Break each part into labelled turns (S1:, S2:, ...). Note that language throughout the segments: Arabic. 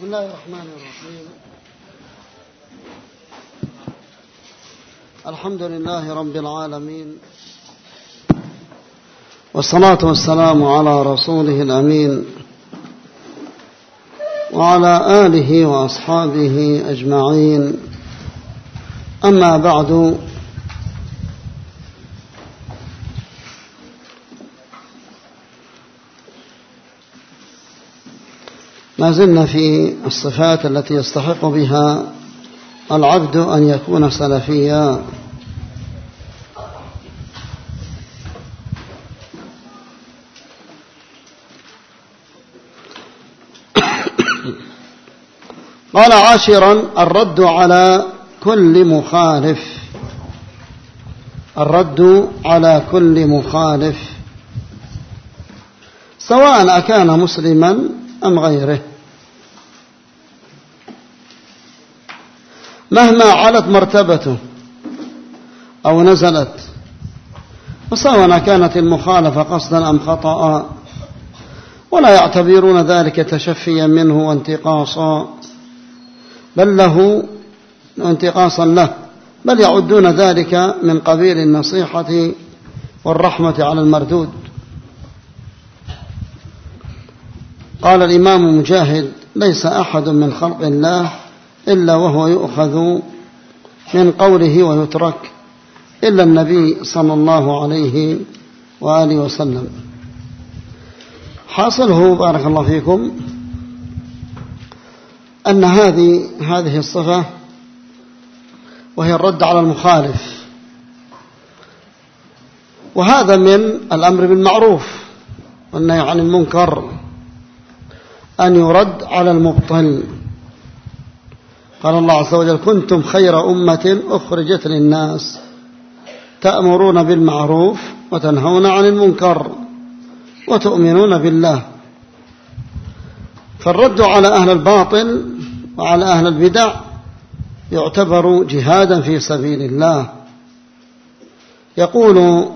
S1: بسم الله الرحمن الرحيم. الحمد لله رب العالمين. والصلاة والسلام على رسوله الأمين. وعلى آله وأصحابه أجمعين. أما بعد زلنا في الصفات التي يستحق بها العبد أن يكون سلفيا. قال عاشرا الرد على كل مخالف. الرد على كل مخالف سواء أكان مسلما أم غيره. مهما علت مرتبته أو نزلت وسواء كانت المخالفة قصدا أم خطأ ولا يعتبرون ذلك تشفيا منه وانتقاصا بل له انتقاصا له بل يعدون ذلك من قبيل النصيحة والرحمة على المردود. قال الإمام مجاهد ليس أحد من خلق الله إلا وهو يؤخذ من قوله ويترك إلا النبي صلى الله عليه وآله وسلم. حاصله بارك الله فيكم أن هذه هذه الصفة وهي الرد على المخالف. وهذا من الأمر بالمعروف والنهي عن المنكر أن يرد على المبطل. قال الله عز وجل كنتم خير أمة أخرجت للناس تأمرون بالمعروف وتنهون عن المنكر وتؤمنون بالله. فالرد على أهل الباطل وعلى أهل البدع يعتبر جهادا في سبيل الله. يقول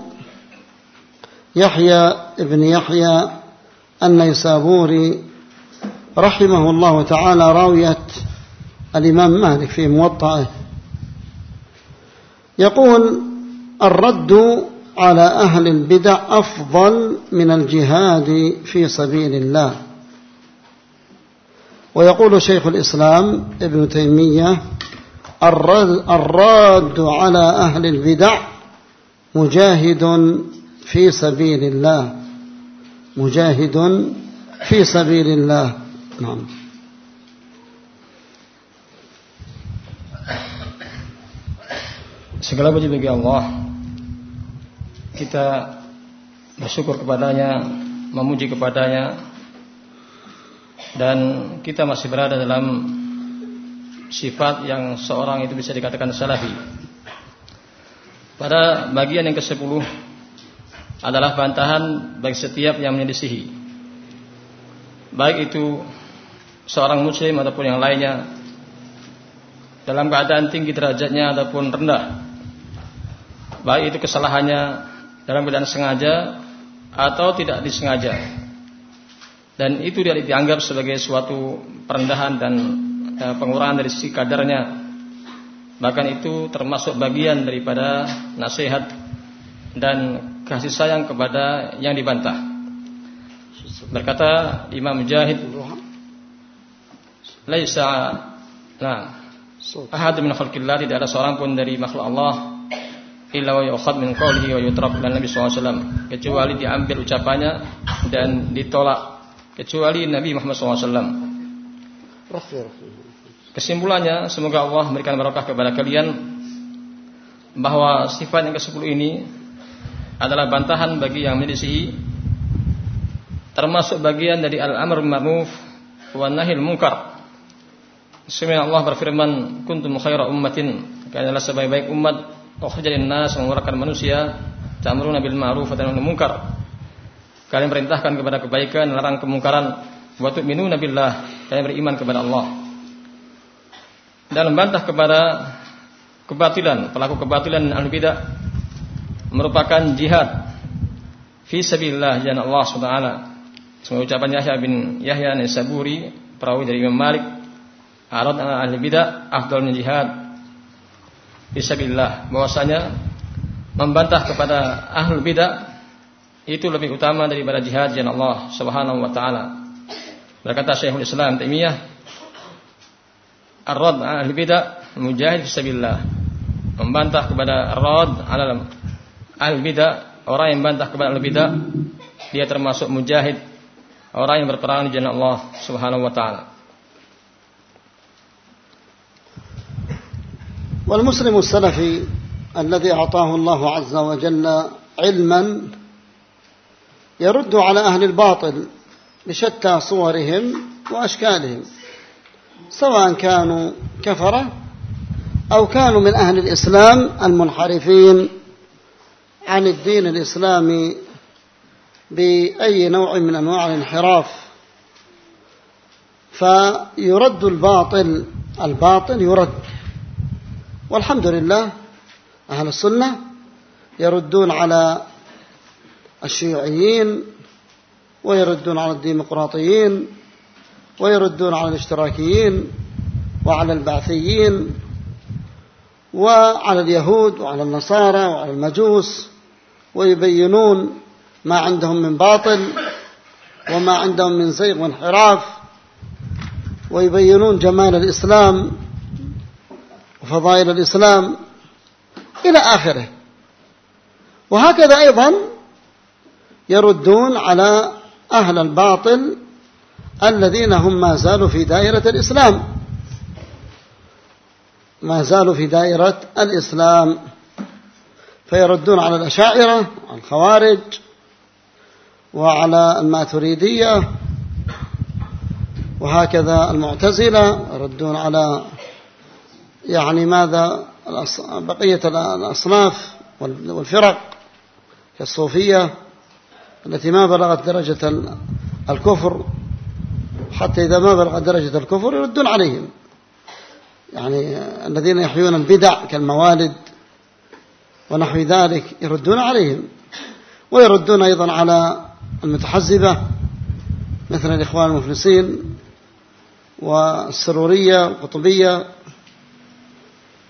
S1: يحيى ابن يحيى النيسابوري رحمه الله تعالى راوية الإمام مالك في موطئه يقول الرد على أهل البدع أفضل من الجهاد في سبيل الله. ويقول شيخ الإسلام ابن تيمية الراد على أهل البدع مجاهد في سبيل الله. مجاهد في سبيل الله. نعم.
S2: Segala puji bagi Allah. Kita bersyukur kepadanya Memuji kepadanya Dan kita masih berada dalam Sifat yang seorang itu bisa dikatakan salafi. Pada bagian yang ke-10 Adalah bantahan bagi setiap yang menyelisihi. Baik itu Seorang muslim ataupun yang lainnya Dalam keadaan tinggi derajatnya ataupun rendah. Baik itu kesalahannya dalam keadaan sengaja atau tidak disengaja. Dan itu tidak dianggap sebagai suatu perendahan dan e, pengurangan dari sisi kadarnya. Bahkan itu termasuk bagian daripada nasihat dan kasih sayang kepada yang dibantah. Berkata Imam Mujahid laisa nah ahad min khalqillah tidak ada seorang pun dari makhluk Allah illa wa yukhad min qawlihi wa yutrab dan Nabi SAW kecuali diambil ucapannya dan ditolak. Kecuali Nabi Muhammad SAW kesimpulannya semoga Allah memberikan barakah kepada kalian bahwa sifat yang ke-10 ini adalah bantahan bagi yang menyelisihi termasuk bagian dari al-amr ma'ruf wa nahil munkar Sebenarnya Allah berfirman kuntum khaira ummatin kalian adalah sebaik-baik umat ukhrijal nas mengeluarkan manusia ta'muruna bil ma'ruf wa tanhauna munkar. Kalian perintahkan kepada kebaikan, larang kemungkaran, wa tu'minuna billah. Kalian beriman kepada Allah. Dan membantah kepada kebatilan, pelaku kebatilan dan bidah merupakan jihad fi sabilillah jalan Allah Subhanahu Semoga ucapan Yahya bin Yahya Nisaburi perawi dari Imam Malik arad ahli bidah afdal min jihad fisabilillah bahwasanya membantah kepada ahli bidah itu lebih utama daripada jihad jalan Allah Subhanahu wa taala. Berkata Syekhul Islam Taimiyah Ar-rad ahli bidah mujahid fisabilillah. Membantah kepada ar-rad ala ahli bidah, orang yang membantah kepada ahli bidah dia termasuk mujahid orang yang berperang di jalan Allah Subhanahu wa taala.
S1: والمسلم السلفي الذي أعطاه الله عز وجل علما يرد على أهل الباطل بشتى صورهم وأشكالهم سواء كانوا كفرة أو كانوا من أهل الإسلام المنحرفين عن الدين الإسلامي بأي نوع من أنواع الانحراف. فيرد الباطل الباطل يرد. والحمد لله أهل السنة يردون على الشيوعيين ويردون على الديمقراطيين ويردون على الاشتراكيين وعلى البعثيين وعلى اليهود وعلى النصارى وعلى المجوس ويبينون ما عندهم من باطل وما عندهم من زيغ وانحراف ويبينون جمال الإسلام وفضائل الإسلام إلى آخره. وهكذا أيضا يردون على أهل الباطل الذين هم ما زالوا في دائرة الإسلام. ما زالوا في دائرة الإسلام. فيردون على الأشاعرة الخوارج وعلى الماتريدية وهكذا المعتزلة يردون على يعني ماذا؟ بقية الأصناف والفرق كالصوفية التي ما بلغت درجة الكفر حتى إذا ما بلغت درجة الكفر يردون عليهم. يعني الذين يحيون البدع كالموالد ونحو ذلك يردون عليهم. ويردون أيضا على المتحزبة مثل الإخوان المفلسين والسرورية والقطبية.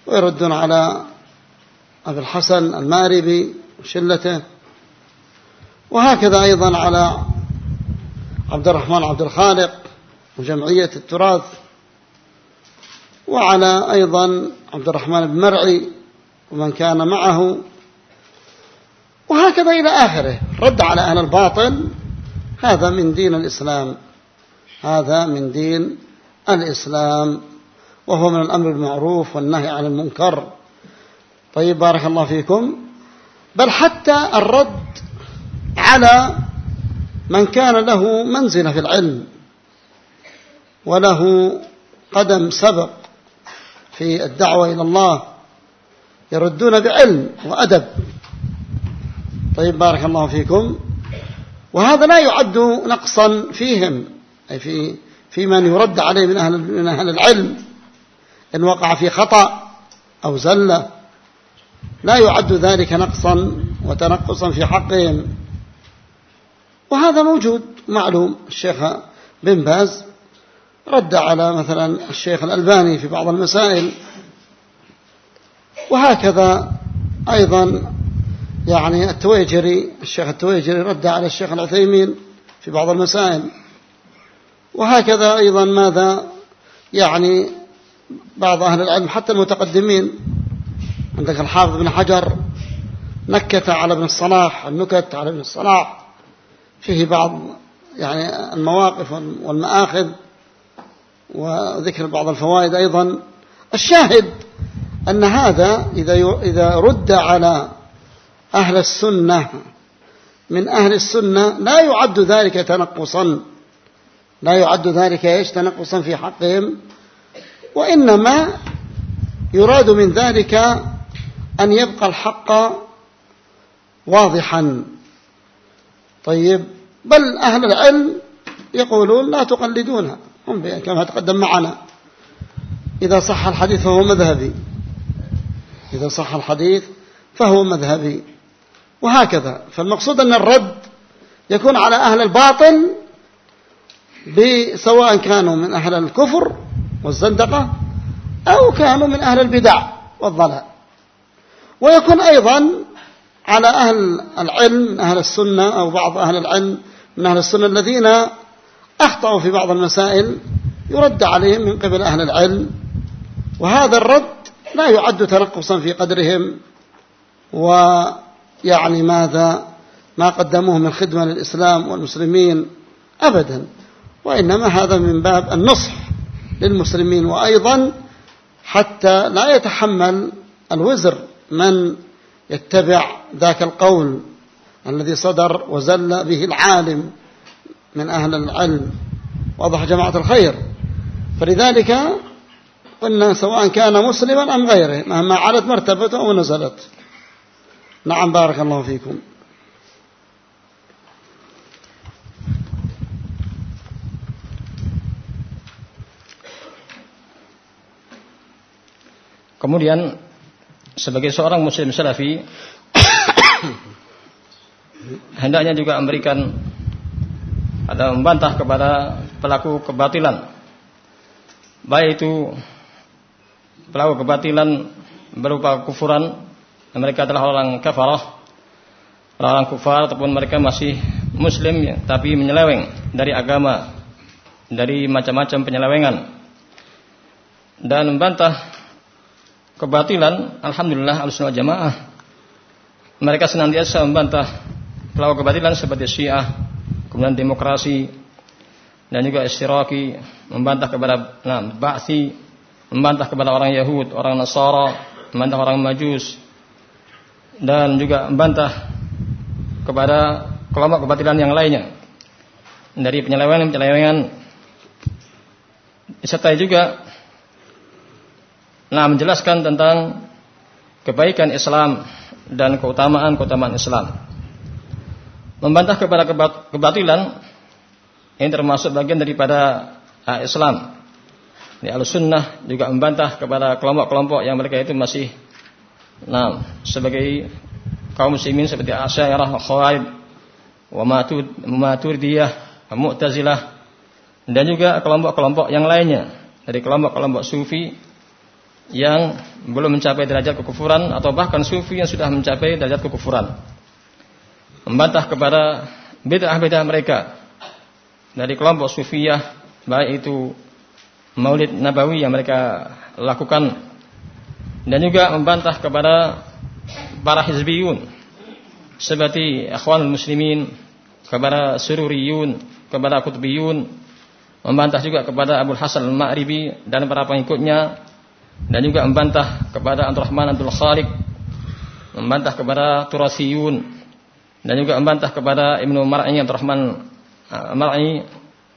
S1: ويردون على أبي الحسن الماربي وشلته. وهكذا أيضا على عبد الرحمن عبد الخالق وجمعية التراث. وعلى أيضا عبد الرحمن بن مرعي ومن كان معه. وهكذا إلى آخره. رد على أهل الباطل. هذا من دين الإسلام. هذا من دين الإسلام. وهو من الأمر المعروف والنهي عن المنكر. طيب بارك الله فيكم. بل حتى الرد على من كان له منزلة في العلم وله قدم سبق في الدعوة إلى الله يردون بعلم وأدب. طيب بارك الله فيكم. وهذا لا يعد نقصا فيهم أي في في من يرد عليه من أهل, من أهل العلم. إن وقع في خطأ أو زلة لا يعد ذلك نقصا وتنقصا في حقهم. وهذا موجود معلوم الشيخ بن باز رد على مثلا الشيخ الألباني في بعض المسائل. وهكذا أيضا يعني التويجري الشيخ التويجري رد على الشيخ العثيمين في بعض المسائل. وهكذا أيضا ماذا يعني بعض أهل العلم حتى المتقدمين عندك الحافظ بن حجر نكت على ابن الصلاح النكت على ابن الصلاح. فيه بعض يعني المواقف والمآخذ وذكر بعض الفوائد أيضا. الشاهد أن هذا إذا إذا رد على أهل السنة من أهل السنة لا يعد ذلك تنقصا. لا يعد ذلك إيش؟ تنقصا في حقهم. وإنما يراد من ذلك أن يبقى الحق واضحا. طيب بل أهل العلم يقولون لا تقلدونها. هم كما تقدم معنا. إذا صح الحديث فهو مذهبي. إذا صح الحديث فهو مذهبي. وهكذا. فالمقصود أن الرد يكون على أهل الباطل سواء كانوا من أهل الكفر والزندقة أو كانوا من أهل البدع والضلال. ويكون أيضا على أهل العلم أهل السنة أو بعض أهل العلم من أهل السنة الذين أخطأوا في بعض المسائل يرد عليهم من قبل أهل العلم. وهذا الرد لا يعد تنقصا في قدرهم. ويعني ماذا؟ ما قدموه من خدمة للإسلام والمسلمين أبدا. وإنما هذا من باب النصح. للمسلمين. وأيضا حتى لا يتحمل الوزر من يتبع ذاك القول الذي صدر وزل به العالم من أهل العلم. واضح جماعة الخير. فلذلك قلنا سواء كان مسلما أم غيره مهما علت مرتبته أو نزلت. نعم بارك الله فيكم.
S2: Kemudian sebagai seorang muslim salafi hendaknya juga memberikan atau membantah kepada pelaku kebatilan. Baik itu pelaku kebatilan berupa kufuran mereka adalah orang kafarah orang kufar ataupun mereka masih muslim tapi menyeleweng dari agama dari macam-macam penyelewengan. Dan membantah kebatilan, alhamdulillah al jamaah. Mereka senantiasa membantah pelaku kebatilan seperti Syiah, kemudian demokrasi dan juga istiraki, membantah kepada nah, Ba'si, membantah kepada orang Yahud, orang Nasara, membantah orang Majus dan juga membantah kepada kelompok kebatilan yang lainnya. Dari penyelewengan-penyelewengan disertai juga Nah, menjelaskan tentang kebaikan Islam dan keutamaan-keutamaan Islam. Membantah kepada kebatilan ini termasuk bagian daripada uh, Islam. Di Al-Sunnah juga membantah kepada kelompok-kelompok yang mereka itu masih nah, sebagai kaum muslimin seperti Asy'ariyah, Khawarij, wa Maturidiyah, Mu'tazilah dan juga kelompok-kelompok yang lainnya dari kelompok-kelompok sufi yang belum mencapai derajat kekufuran atau bahkan sufi yang sudah mencapai derajat kekufuran. Membantah kepada bid'ah-bid'ah mereka dari kelompok sufiyah baik itu Maulid Nabawi yang mereka lakukan dan juga membantah kepada para hizbiyun seperti Ikhwanul Muslimin, kepada Sururiyun, kepada Qutbiyun, membantah juga kepada Abu Hasan Al-Ma'ribi dan para pengikutnya dan juga membantah kepada Abdurrahman Abdul Khaliq membantah kepada Turasiyun dan juga membantah kepada Ibnu Mar'i Abdurrahman uh, Mar'i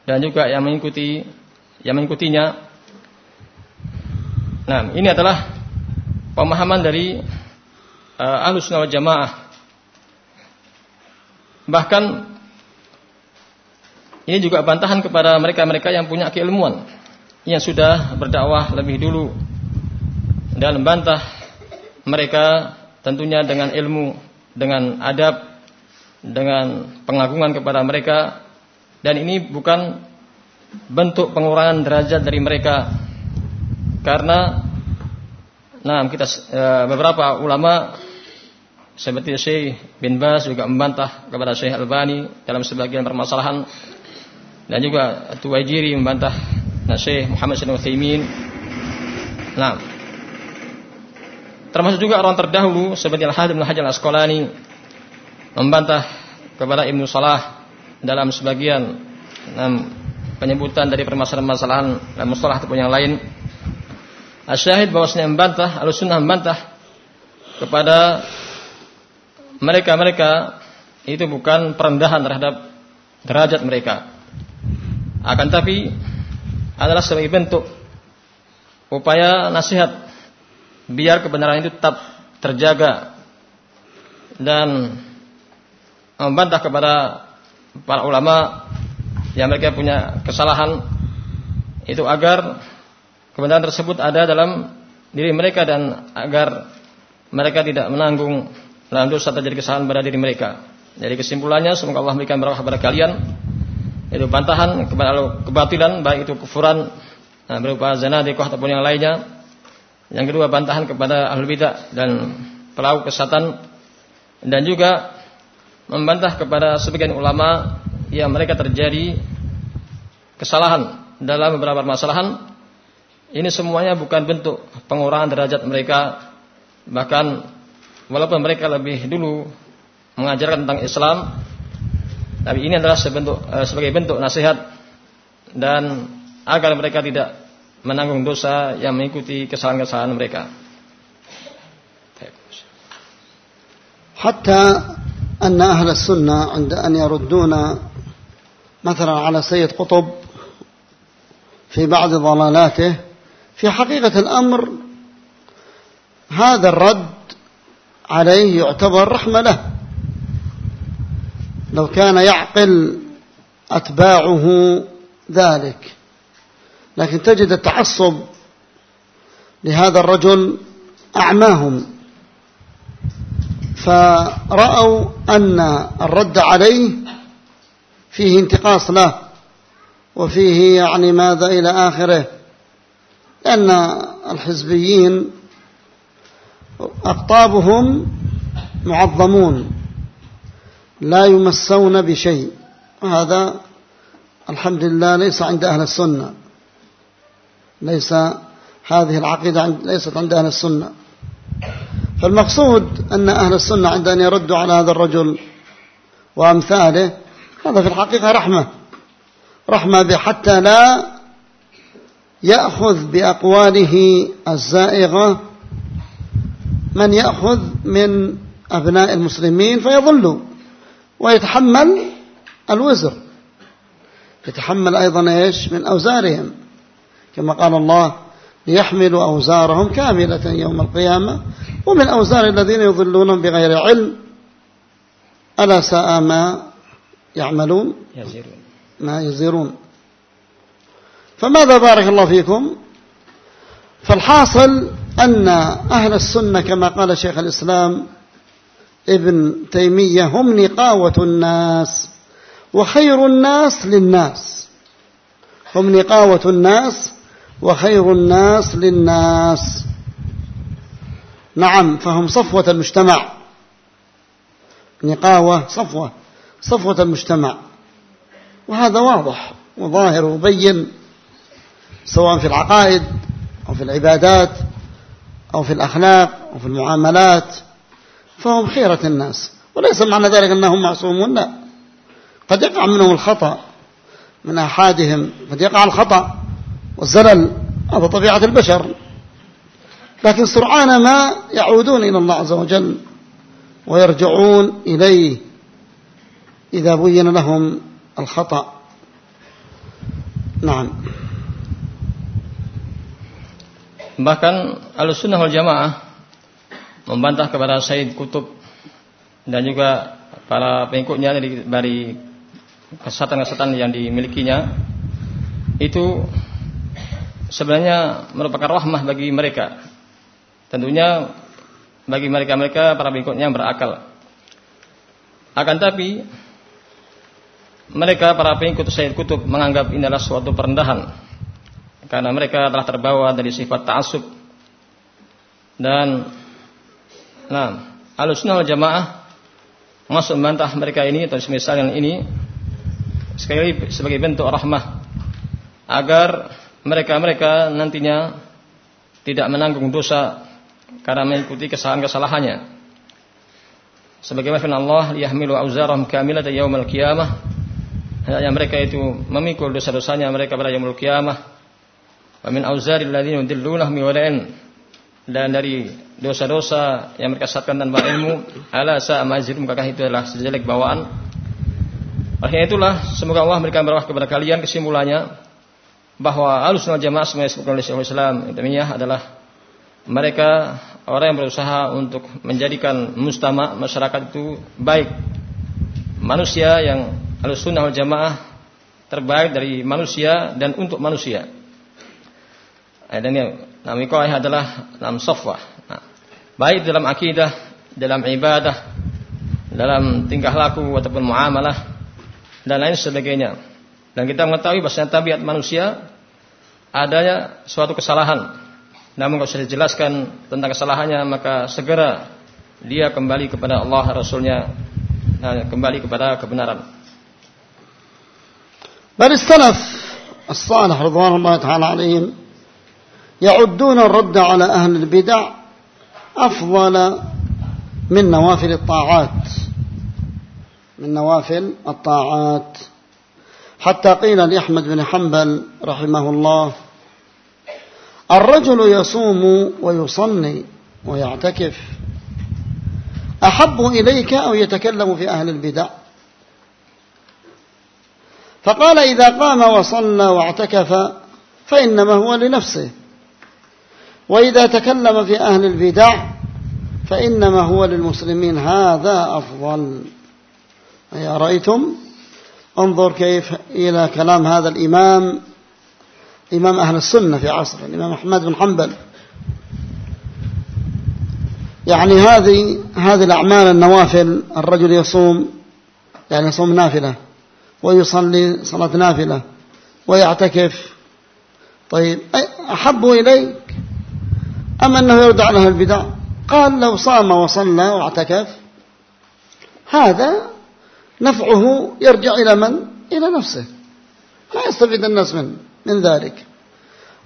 S2: dan juga yang mengikuti yang mengikutinya. Nah ini adalah pemahaman dari uh, Ahlus Sunnah Jamaah. Bahkan ini juga bantahan kepada mereka-mereka yang punya keilmuan yang sudah berdakwah lebih dulu dan membantah mereka tentunya dengan ilmu, dengan adab, dengan pengagungan kepada mereka. Dan ini bukan bentuk pengurangan derajat dari mereka. Karena nah kita e, beberapa ulama seperti Syekh bin Bas juga membantah kepada Syekh Albani dalam sebagian permasalahan. Dan juga Tuwaijiri membantah nah, Syekh Muhammad Sallallahu Alaihi Nah, Termasuk juga orang terdahulu seperti Al-Hadid bin Hajar Al-Asqalani membantah kepada Ibnu Salah dalam sebagian um, penyebutan dari permasalahan-permasalahan dan mustalah ataupun yang lain. Asyahid bahwasanya membantah, Al-Sunnah membantah kepada mereka-mereka itu bukan perendahan terhadap derajat mereka. Akan tapi adalah sebagai bentuk upaya nasihat biar kebenaran itu tetap terjaga. Dan membantah kepada para ulama yang mereka punya kesalahan itu agar kebenaran tersebut ada dalam diri mereka dan agar mereka tidak menanggung dalam dosa terjadi kesalahan pada diri mereka. Jadi kesimpulannya semoga Allah memberikan berkah kepada kalian. Itu bantahan kepada kebatilan baik itu kufuran nah, berupa zanadiqah ataupun yang lainnya yang kedua bantahan kepada ahli bidah dan pelaku kesatan dan juga membantah kepada sebagian ulama yang mereka terjadi kesalahan dalam beberapa permasalahan. Ini semuanya bukan bentuk pengurangan derajat mereka. Bahkan walaupun mereka lebih dulu mengajarkan tentang Islam tapi ini adalah sebentuk, eh, sebagai bentuk nasihat dan agar mereka tidak menanggung dosa yang mengikuti kesalahan-kesalahan mereka.
S1: حتى أن أهل السنة عند أن يردون مثلا على سيد قطب في بعض ضلالاته في حقيقة الأمر هذا الرد عليه يعتبر رحمة له لو كان يعقل أتباعه ذلك لكن تجد التعصب لهذا الرجل أعماهم. فرأوا أن الرد عليه فيه انتقاص له وفيه يعني ماذا إلى آخره لأن الحزبيين أقطابهم معظمون لا يمسون بشيء. وهذا الحمد لله ليس عند أهل السنة. ليس هذه العقيدة ليست عند أهل السنة. فالمقصود أن أهل السنة عند أن يردوا على هذا الرجل وأمثاله هذا في الحقيقة رحمة. رحمة حتى لا يأخذ بأقواله الزائغة من يأخذ من أبناء المسلمين فيضلوا ويتحمل الوزر. يتحمل أيضا إيش؟ من أوزارهم. كما قال الله ليحملوا أوزارهم كاملة يوم القيامة. ومن أوزار الذين يضلون بغير علم ألا ساء ما يعملون؟ يزيرون. ما يزيرون. فماذا بارك الله فيكم؟ فالحاصل أن أهل السنة كما قال شيخ الإسلام ابن تيمية هم نقاوة الناس وخير الناس للناس. هم نقاوة الناس وخير الناس للناس. نعم فهم صفوة المجتمع. نقاوة صفوة صفوة المجتمع. وهذا واضح وظاهر وبين سواء في العقائد أو في العبادات أو في الأخلاق أو في المعاملات. فهم خيرة الناس. وليس معنى ذلك أنهم معصومون لا. قد يقع منهم الخطأ من أحادهم قد يقع الخطأ. والزلل هذا طبيعة البشر لكن سرعان ما يعودون إلى الله عز وجل ويرجعون إليه إذا بين لهم الخطأ نعم
S2: Bahkan Al-Sunnah wal Jamaah membantah kepada Said Kutub dan juga para pengikutnya dari, dari kesatan-kesatan yang dimilikinya itu sebenarnya merupakan rahmah bagi mereka. Tentunya bagi mereka-mereka para pengikutnya yang berakal. Akan tapi mereka para pengikut Said Kutub menganggap ini adalah suatu perendahan karena mereka telah terbawa dari sifat ta'assub dan nah alusnah jamaah masuk membantah mereka ini atau semisal yang ini sekali sebagai bentuk rahmah agar mereka-mereka nantinya tidak menanggung dosa karena mengikuti kesalahan-kesalahannya. Sebagaimana firman Allah, "Yahmilu auzarahum kamilatan yaumal qiyamah." Hendaknya mereka itu memikul dosa-dosanya mereka pada yaumul qiyamah Wa min auzaril ladzina yudillunahum dan dari dosa-dosa yang mereka sesatkan tanpa ilmu ala sa'mazir maka itu adalah sejelek bawaan Oleh itulah semoga Allah memberikan berkah kepada kalian kesimpulannya bahwa Ahlussunnah Jamaah semuanya disebutkan oleh Syekhul Islam Ibnu adalah mereka orang yang berusaha untuk menjadikan mustama masyarakat itu baik manusia yang Ahlussunnah wal Jamaah terbaik dari manusia dan untuk manusia Eh, dan yang namanya adalah dalam sofwa. Nah, baik dalam akidah, dalam ibadah, dalam tingkah laku ataupun muamalah dan lain sebagainya. Dan kita mengetahui bahasanya tabiat manusia adanya suatu kesalahan. Namun kalau sudah dijelaskan tentang kesalahannya maka segera dia kembali kepada Allah Rasulnya nah, kembali kepada kebenaran.
S1: بل السلف الصالح رضوان الله تعالى عليهم يعدون الرد على أهل البدع أفضل من نوافل الطاعات من نوافل الطاعات حتى قيل لأحمد بن حنبل رحمه الله الرجل يصوم ويصلي ويعتكف أحب إليك أو يتكلم في أهل البدع؟ فقال إذا قام وصلى واعتكف فإنما هو لنفسه وإذا تكلم في أهل البدع فإنما هو للمسلمين هذا أفضل. أي أرأيتم انظر كيف إلى كلام هذا الإمام إمام أهل السنة في عصر الإمام أحمد بن حنبل. يعني هذه هذه الأعمال النوافل الرجل يصوم يعني يصوم نافلة ويصلي صلاة نافلة ويعتكف. طيب أحب إليك أم أنه يرد عنها البدع؟ قال لو صام وصلى واعتكف هذا نفعه يرجع إلى من؟ إلى نفسه. ما يستفيد الناس من من ذلك.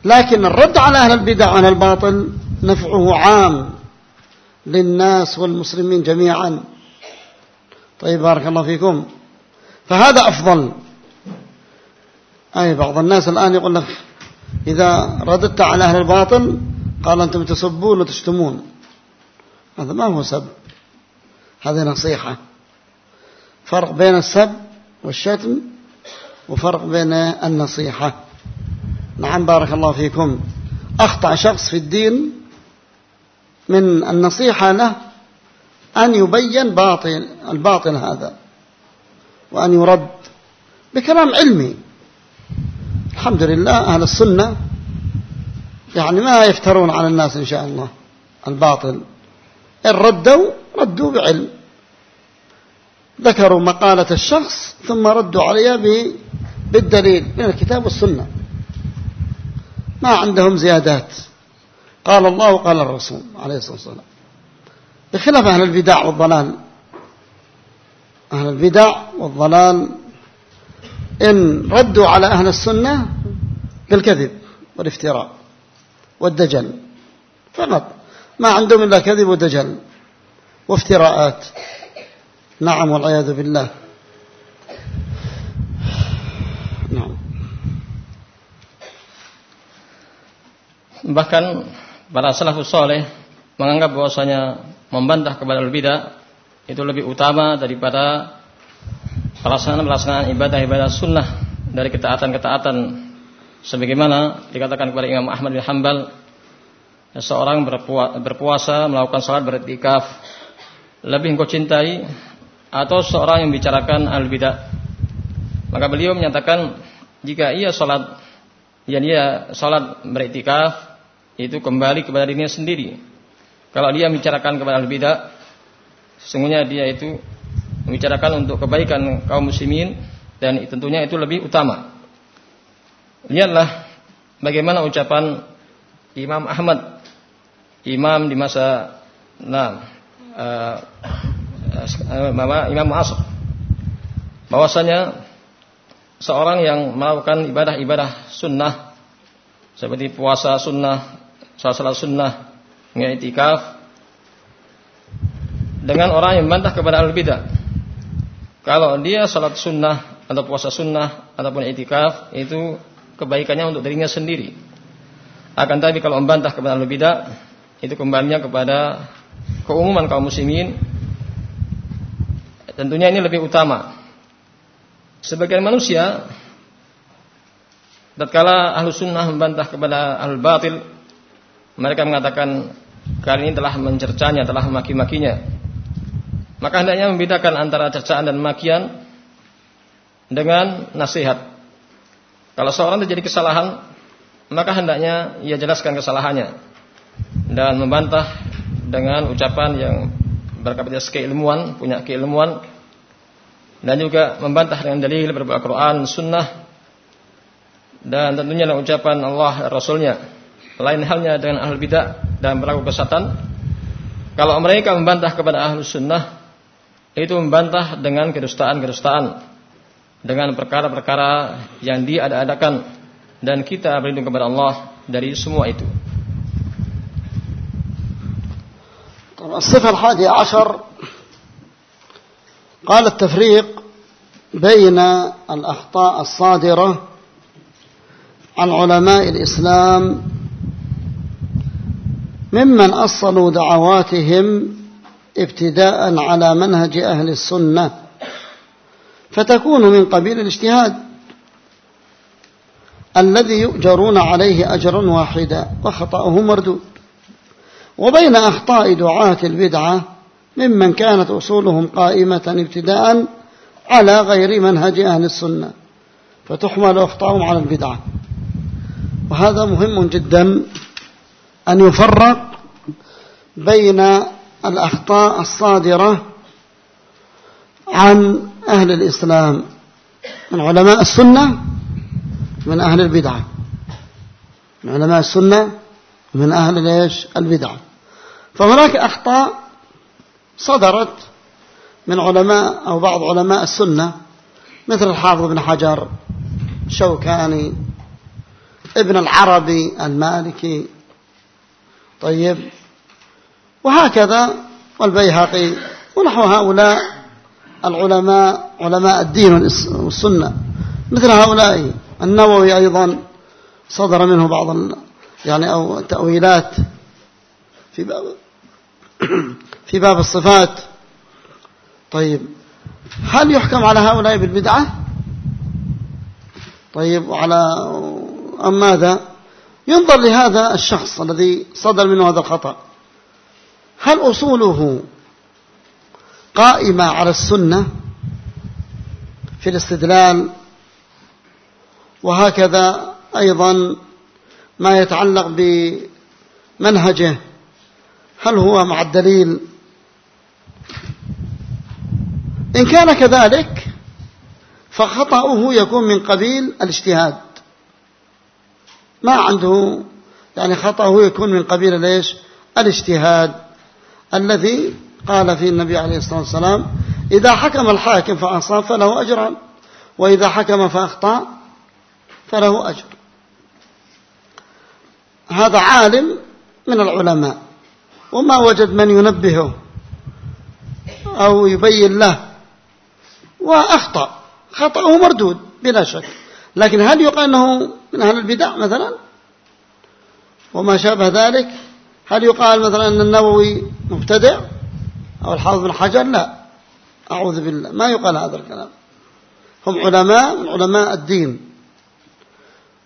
S1: لكن الرد على أهل البدع عن الباطل نفعه عام للناس والمسلمين جميعا. طيب بارك الله فيكم. فهذا أفضل. أي بعض الناس الآن يقول لك إذا رددت على أهل الباطل قال أنتم تسبون وتشتمون. هذا ما هو سب. هذه نصيحة. فرق بين السب والشتم وفرق بين النصيحة. نعم بارك الله فيكم. أخطأ شخص في الدين من النصيحة له أن يبين باطل الباطل هذا وأن يرد بكلام علمي. الحمد لله أهل السنة يعني ما يفترون على الناس إن شاء الله الباطل. إن ردوا ردوا بعلم. ذكروا مقالة الشخص ثم ردوا عليها بالدليل من الكتاب والسنة. ما عندهم زيادات. قال الله وقال الرسول عليه الصلاة والسلام. بخلاف أهل البدع والضلال. أهل البدع والضلال إن ردوا على أهل السنة بالكذب والافتراء والدجل. فقط. ما عندهم إلا كذب ودجل وافتراءات. نعم والعياذ بالله نعم
S2: bahkan para salafus soleh menganggap bahwasanya membantah kepada al-bidah itu lebih utama daripada pelaksanaan-pelaksanaan ibadah-ibadah sunnah dari ketaatan-ketaatan sebagaimana dikatakan kepada Imam Ahmad bin Hambal seorang berpuasa melakukan salat beriktikaf lebih engkau cintai atau seorang yang bicarakan al bidah maka beliau menyatakan jika ia salat yang ia salat beriktikaf itu kembali kepada dirinya sendiri kalau dia bicarakan kepada al bidah Sesungguhnya dia itu membicarakan untuk kebaikan kaum muslimin dan tentunya itu lebih utama. Lihatlah bagaimana ucapan Imam Ahmad, imam di masa nah, uh, Imam Asr, bahwasanya seorang yang melakukan ibadah-ibadah sunnah seperti puasa sunnah, salat sunnah, mengitikaf dengan orang yang membantah kepada al bidah. Kalau dia salat sunnah atau puasa sunnah ataupun itikaf itu kebaikannya untuk dirinya sendiri. Akan tapi kalau membantah kepada al bidah itu kembalinya kepada keumuman kaum muslimin. Tentunya ini lebih utama. Sebagian manusia tatkala ahlu sunnah membantah kepada al batil mereka mengatakan kali ini telah mencercanya, telah memaki-makinya. Maka hendaknya membedakan antara cercaan dan makian dengan nasihat. Kalau seorang terjadi kesalahan, maka hendaknya ia jelaskan kesalahannya dan membantah dengan ucapan yang berkapasitas keilmuan, punya keilmuan dan juga membantah dengan dalil berbau Quran, sunnah dan tentunya dalam ucapan Allah Rasulnya lain halnya dengan ahli bidah dan pelaku kesatan kalau mereka membantah kepada ahlu sunnah itu membantah dengan kedustaan-kedustaan dengan perkara-perkara yang diada-adakan dan kita berlindung kepada Allah dari semua itu.
S1: الصفة الحادية عشر قال التفريق بين الأخطاء الصادرة عن علماء الإسلام ممن أصلوا دعواتهم ابتداء على منهج أهل السنة فتكون من قبيل الاجتهاد الذي يؤجرون عليه أجرا واحدا وخطأه مردود. وبين أخطاء دعاة البدعة ممن كانت أصولهم قائمة ابتداء على غير منهج أهل السنة فتحمل أخطاءهم على البدعة. وهذا مهم جدا أن يفرق بين الأخطاء الصادرة عن أهل الإسلام من علماء السنة من أهل البدعة. من علماء السنة من أهل ليش البدعة. فهناك أخطاء صدرت من علماء أو بعض علماء السنة مثل الحافظ بن حجر شوكاني ابن العربي المالكي طيب. وهكذا والبيهقي ونحو هؤلاء العلماء علماء الدين والسنة مثل هؤلاء. النووي أيضا صدر منه بعض يعني أو تأويلات في باب في باب الصفات. طيب هل يحكم على هؤلاء بالبدعة؟ طيب وعلى أم ماذا؟ ينظر لهذا الشخص الذي صدر منه هذا الخطأ. هل أصوله قائمة على السنة في الاستدلال؟ وهكذا أيضا ما يتعلق بمنهجه. هل هو مع الدليل؟ إن كان كذلك فخطأه يكون من قبيل الاجتهاد. ما عنده يعني خطأه يكون من قبيل ليش الاجتهاد. الذي قال فيه النبي عليه الصلاة والسلام إذا حكم الحاكم فأصاب فله أجران وإذا حكم فأخطأ فله أجر. هذا عالم من العلماء. وما وجد من ينبهه أو يبين له وأخطأ خطأه مردود بلا شك. لكن هل يقال أنه من أهل البدع مثلا؟ وما شابه ذلك؟ هل يقال مثلا أن النووي مبتدع أو الحافظ بن حجر؟ لا. أعوذ بالله. ما يقال هذا الكلام. هم علماء من علماء الدين.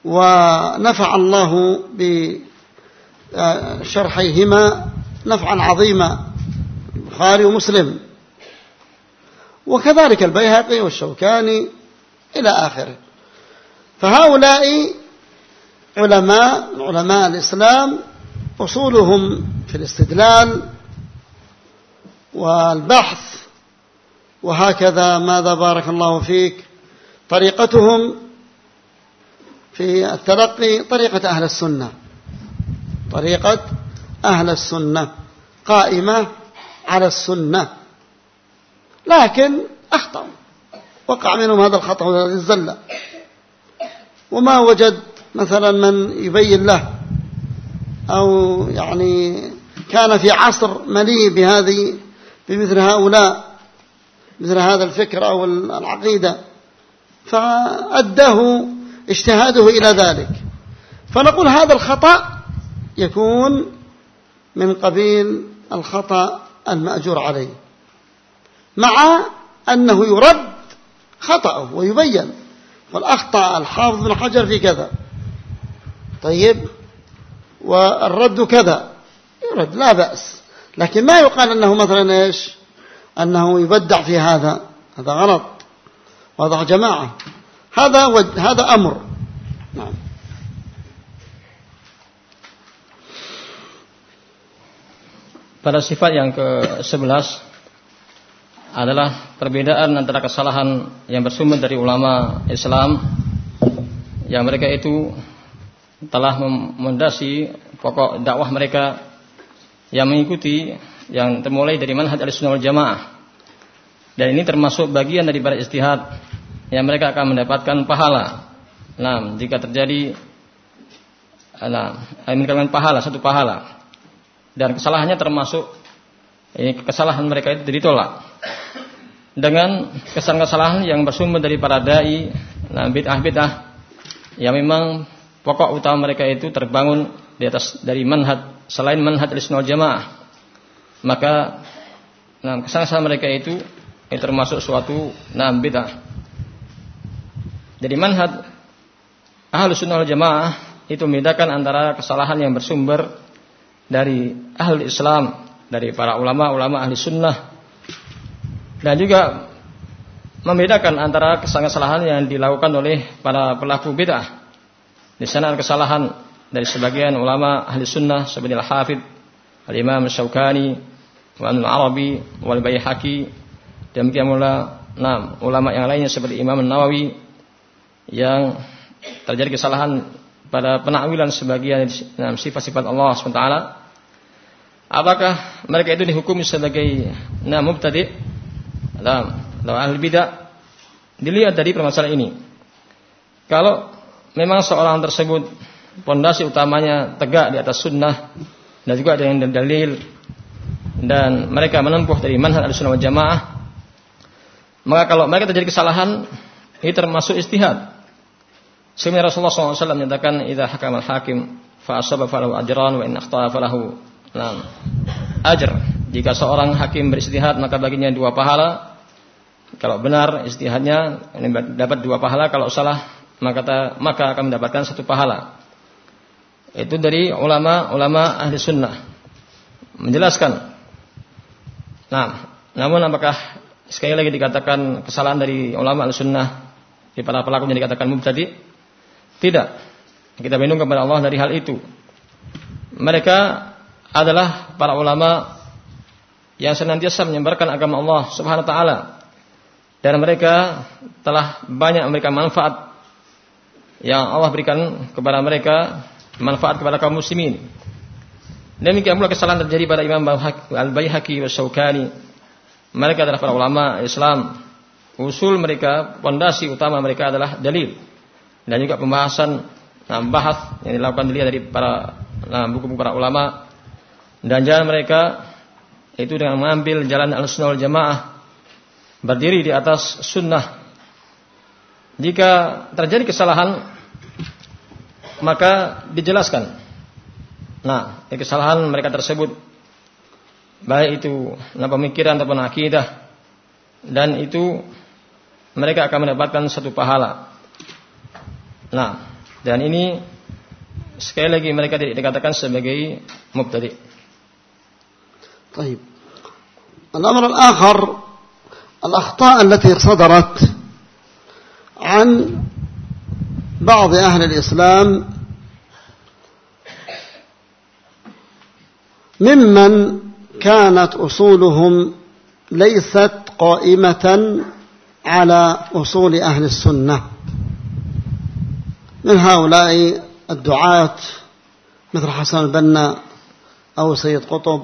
S1: ونفع الله بشرحيهما نفعا عظيما. البخاري ومسلم. وكذلك البيهقي والشوكاني إلى آخره. فهؤلاء علماء علماء الإسلام أصولهم في الاستدلال والبحث وهكذا ماذا بارك الله فيك؟ طريقتهم في التلقي طريقة أهل السنة. طريقة أهل السنة قائمة على السنة. لكن أخطأوا وقع منهم هذا الخطأ وهذه الزلة وما وجد مثلا من يبين له أو يعني كان في عصر مليء بهذه بمثل هؤلاء مثل هذا الفكر أو العقيدة. فأده اجتهاده إلى ذلك. فنقول هذا الخطأ يكون من قبيل الخطأ المأجور عليه مع أنه يرد خطأه ويبين والأخطأ الحافظ بن حجر في كذا طيب والرد كذا يرد لا بأس لكن ما يقال أنه مثلا إيش؟ أنه يبدع في هذا هذا غلط وهذا جماعة؟ هذا هذا أمر. نعم.
S2: Pada sifat yang ke-11 adalah perbedaan antara kesalahan yang bersumber dari ulama Islam yang mereka itu telah memondasi pokok dakwah mereka yang mengikuti yang termulai dari manhaj al-sunnah jamaah dan ini termasuk bagian dari para istihad yang mereka akan mendapatkan pahala. Nah, jika terjadi nah, mendapatkan pahala satu pahala dan kesalahannya termasuk ini kesalahan mereka itu ditolak dengan kesalahan-kesalahan yang bersumber dari para dai nah bid'ah-bid'ah yang memang pokok utama mereka itu terbangun di atas dari manhaj selain manhaj al jamaah maka nah kesalahan mereka itu ini termasuk suatu nam bid'ah. Jadi manhaj ahlu sunnah jamaah itu membedakan antara kesalahan yang bersumber dari ahli Islam, dari para ulama-ulama ahli sunnah, dan juga membedakan antara kesalahan-kesalahan yang dilakukan oleh para pelaku bid'ah. Di sana ada kesalahan dari sebagian ulama ahli sunnah seperti Al-Hafidh, Al-Imam Syaukani, Al-Arabi, Wal-Bayhaqi, Demikian pula nah, ulama yang lainnya seperti Imam Nawawi yang terjadi kesalahan pada penakwilan sebagian sifat-sifat Allah SWT. Apakah mereka itu dihukumi sebagai nah, mubtadi? Nah, ahli bidah dilihat dari permasalahan ini. Kalau memang seorang tersebut pondasi utamanya tegak di atas sunnah dan juga ada yang dalil dan mereka menempuh dari manhaj al-sunnah wal jamaah maka kalau mereka terjadi kesalahan, ini termasuk istihad. Sebenarnya Rasulullah SAW menyatakan, "Idza hakama al-hakim fa asaba falahu ajran wa in akhta'a falahu nam ajr." Jika seorang hakim beristihad maka baginya dua pahala. Kalau benar istihadnya dapat dua pahala, kalau salah maka maka akan mendapatkan satu pahala. Itu dari ulama-ulama ahli sunnah menjelaskan. Nah, namun apakah sekali lagi dikatakan kesalahan dari ulama al-sunnah di para pelakunya dikatakan mubtadi tidak. Kita berlindung kepada Allah dari hal itu. Mereka adalah para ulama yang senantiasa menyebarkan agama Allah Subhanahu wa taala. Dan mereka telah banyak memberikan manfaat yang Allah berikan kepada mereka manfaat kepada kaum muslimin. Demikian pula kesalahan terjadi pada Imam Al-Baihaqi wa Syaukani mereka adalah para ulama Islam. Usul mereka, pondasi utama mereka adalah dalil dan juga pembahasan nah, bahas yang dilakukan dilihat dari para nah, buku-buku para ulama. Dan jalan mereka itu dengan mengambil jalan al-sunnah jamaah berdiri di atas sunnah. Jika terjadi kesalahan maka dijelaskan. Nah kesalahan mereka tersebut baik itu nah, pemikiran ataupun akidah dan itu mereka akan mendapatkan satu pahala. Nah, dan ini sekali lagi mereka tidak dikatakan sebagai mubtadi.
S1: طيب. الأمر الآخر الأخطاء التي صدرت عن بعض أهل الإسلام ممن كانت أصولهم ليست قائمة على أصول أهل السنة. من هؤلاء الدعاة مثل حسن البنا أو سيد قطب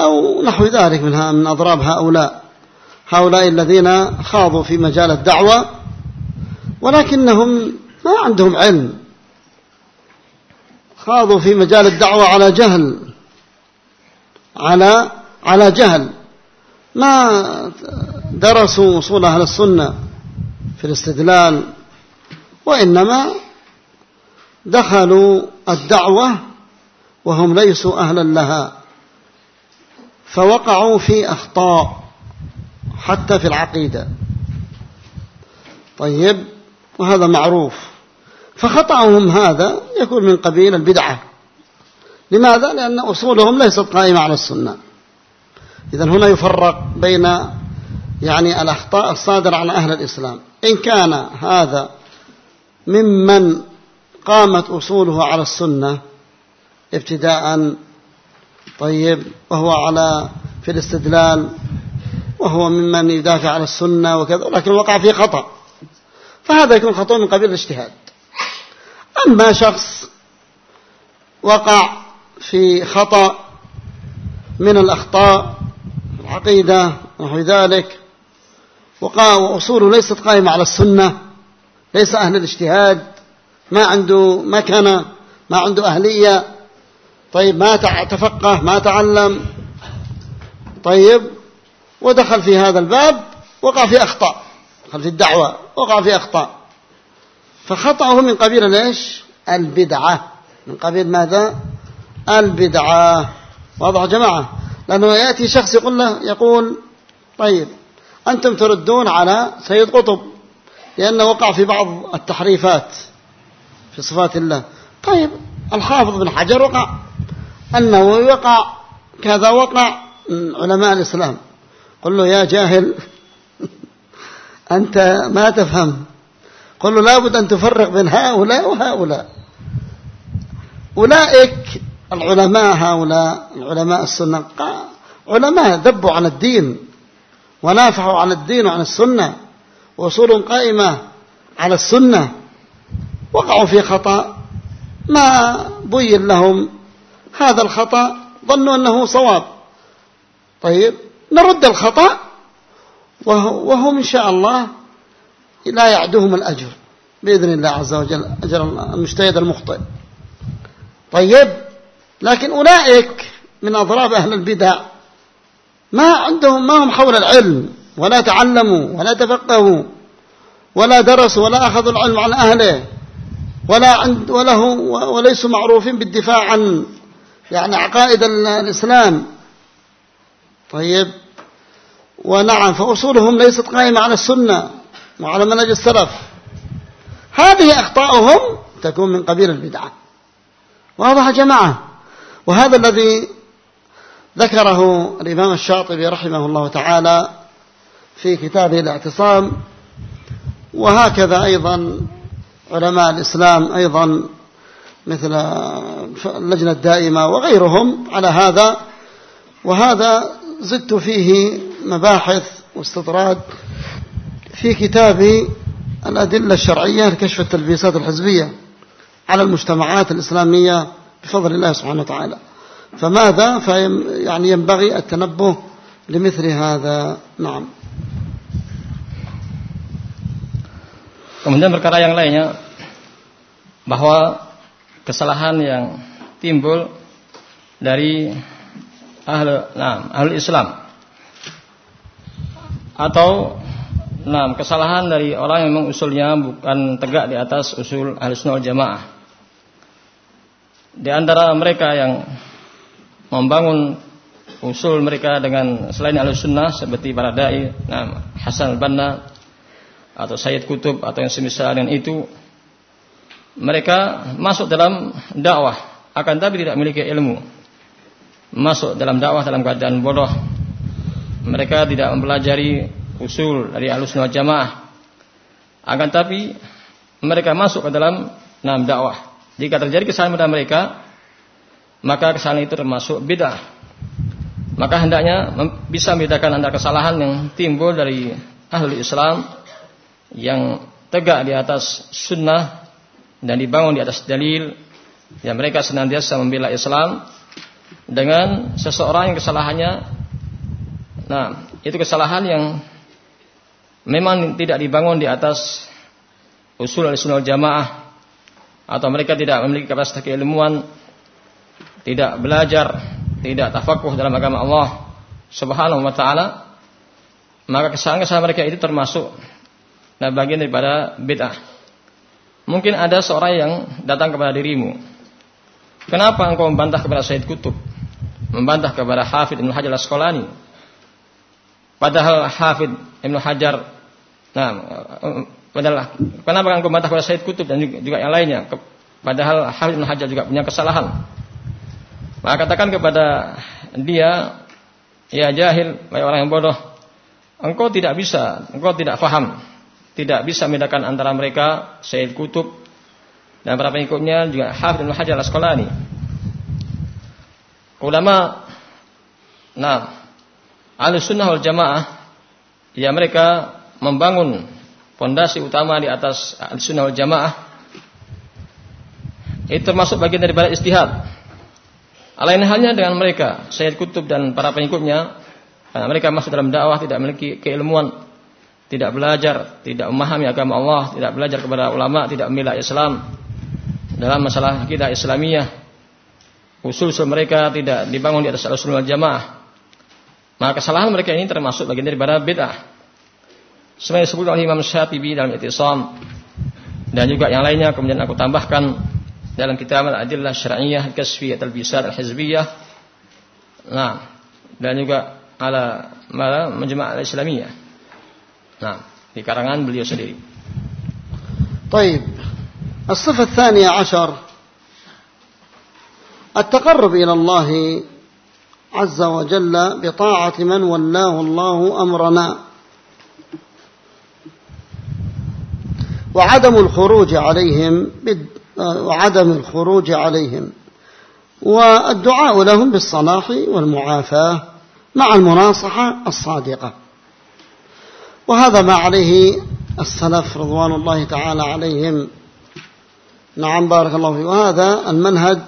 S1: أو نحو ذلك من من أضراب هؤلاء. هؤلاء الذين خاضوا في مجال الدعوة ولكنهم ما عندهم علم. خاضوا في مجال الدعوة على جهل على على جهل. ما درسوا أصول أهل السنة في الاستدلال وإنما دخلوا الدعوة وهم ليسوا أهلا لها فوقعوا في أخطاء حتى في العقيدة. طيب وهذا معروف. فخطأهم هذا يكون من قبيل البدعة. لماذا؟ لأن أصولهم ليست قائمة على السنة. إذا هنا يفرق بين يعني الأخطاء الصادرة عن أهل الإسلام. إن كان هذا ممن قامت أصوله على السنة ابتداء طيب وهو على في الاستدلال وهو ممن يدافع على السنة وكذا لكن وقع في خطأ. فهذا يكون خطأ من قبيل الاجتهاد. أما شخص وقع في خطأ من الأخطاء العقيدة ونحو ذلك وأصوله ليست قائمة على السنة ليس أهل الاجتهاد ما عنده مكنة ما عنده أهلية. طيب ما تفقه ما تعلم. طيب ودخل في هذا الباب وقع في أخطاء دخل في الدعوة وقع في أخطاء فخطأه من قبيل ليش البدعة. من قبيل ماذا؟ البدعة. واضح جماعة؟ لأنه يأتي شخص يقول له يقول طيب أنتم تردون على سيد قطب. لأنه وقع في بعض التحريفات في صفات الله. طيب الحافظ بن حجر وقع. النووي وقع كذا وقع علماء الإسلام. قل له يا جاهل أنت ما تفهم. قل له لابد أن تفرق بين هؤلاء وهؤلاء. أولئك العلماء هؤلاء العلماء السنة. علماء ذبوا عن الدين ونافحوا عن الدين وعن السنة. وصول قائمة على السنة وقعوا في خطأ. ما بين لهم هذا الخطأ ظنوا أنه صواب. طيب نرد الخطأ وهم إن شاء الله لا يعدهم الأجر بإذن الله عز وجل أجر المجتهد المخطئ. طيب لكن أولئك من أضراب أهل البدع ما عندهم ما هم حول العلم. ولا تعلموا ولا تفقهوا ولا درسوا ولا أخذوا العلم عن أهله ولا عند وله وليسوا معروفين بالدفاع عن يعني عقائد الإسلام. طيب. ونعم فأصولهم ليست قائمة على السنة وعلى منهج السلف. هذه أخطاؤهم تكون من قبيل البدعة. واضح جماعة؟ وهذا الذي ذكره الإمام الشاطبي رحمه الله تعالى في كتابه الاعتصام. وهكذا أيضا علماء الإسلام أيضا مثل اللجنة الدائمة وغيرهم على هذا. وهذا زدت فيه مباحث واستطراد في كتاب الأدلة الشرعية لكشف التلبيسات الحزبية على المجتمعات الإسلامية بفضل الله سبحانه وتعالى. فماذا؟ فيم يعني ينبغي التنبه لمثل هذا. نعم.
S2: Kemudian perkara yang lainnya bahwa kesalahan yang timbul dari ahli, nah, ahli Islam atau nah, kesalahan dari orang yang memang usulnya bukan tegak di atas usul ahli sunnah jamaah. Di antara mereka yang membangun usul mereka dengan selain ahli sunnah seperti para dai, nah, Hasan al-Banna atau Sayyid Kutub atau yang semisal dengan itu mereka masuk dalam dakwah. Akan tapi tidak memiliki ilmu. Masuk dalam dakwah dalam keadaan bodoh. Mereka tidak mempelajari usul dari sunnah jamaah. Akan tapi mereka masuk ke dalam enam dakwah. Jika terjadi kesalahan pada mereka maka kesalahan itu termasuk bid'ah. Maka hendaknya bisa membedakan antara kesalahan yang timbul dari ahli Islam yang tegak di atas sunnah dan dibangun di atas dalil yang mereka senantiasa membela Islam dengan seseorang yang kesalahannya. Nah itu kesalahan yang memang tidak dibangun di atas usul al-sunnah jamaah atau mereka tidak memiliki kapasitas keilmuan tidak belajar tidak tafakuh dalam agama Allah subhanahu wa ta'ala maka kesalahan-kesalahan mereka itu termasuk nah bagian daripada bid'ah mungkin ada seorang yang datang kepada dirimu kenapa engkau membantah kepada Said Kutub membantah kepada Hafid Ibn Hajar Asqalani. Padahal Hafid Ibn Hajar nah padahal kenapa engkau membantah kepada Said Kutub dan juga, yang lainnya? Padahal Hafid Ibn Hajar juga punya kesalahan. Maka katakan kepada dia, ya jahil, orang yang bodoh, engkau tidak bisa, engkau tidak faham, tidak bisa membedakan antara mereka Said Kutub dan para pengikutnya juga Hafid Ibn Hajar Asqalani ulama nah ahli sunnah wal jamaah ya mereka membangun fondasi utama di atas sunnah wal jamaah itu termasuk bagian daripada istihad. Lain halnya dengan mereka, Sayyid Kutub dan para pengikutnya, karena mereka masuk dalam dakwah tidak memiliki keilmuan, tidak belajar, tidak memahami agama Allah, tidak belajar kepada ulama, tidak membela Islam dalam masalah akidah Islamiyah. Usul-usul mereka tidak dibangun di atas al-sunnah jamaah. Maka kesalahan mereka ini termasuk bagian daripada bid'ah. Sebenarnya disebut oleh Imam Syafi'i dalam Itisam dan juga yang lainnya kemudian aku tambahkan dalam kitab Al-Adillah Syar'iyyah Kasfiyah Al-Bisar Al-Hizbiyah. Nah, dan juga ala mala Majma' Al-Islamiyah. Nah, di karangan beliau sendiri.
S1: طيب. الصفة الثانية عشر. التقرب إلى الله عز وجل بطاعة من ولاه الله أمرنا. وعدم الخروج عليهم وعدم الخروج عليهم. والدعاء لهم بالصلاح والمعافاة مع المناصحة الصادقة. وهذا ما عليه السلف رضوان الله تعالى عليهم. نعم بارك الله فيك. وهذا المنهج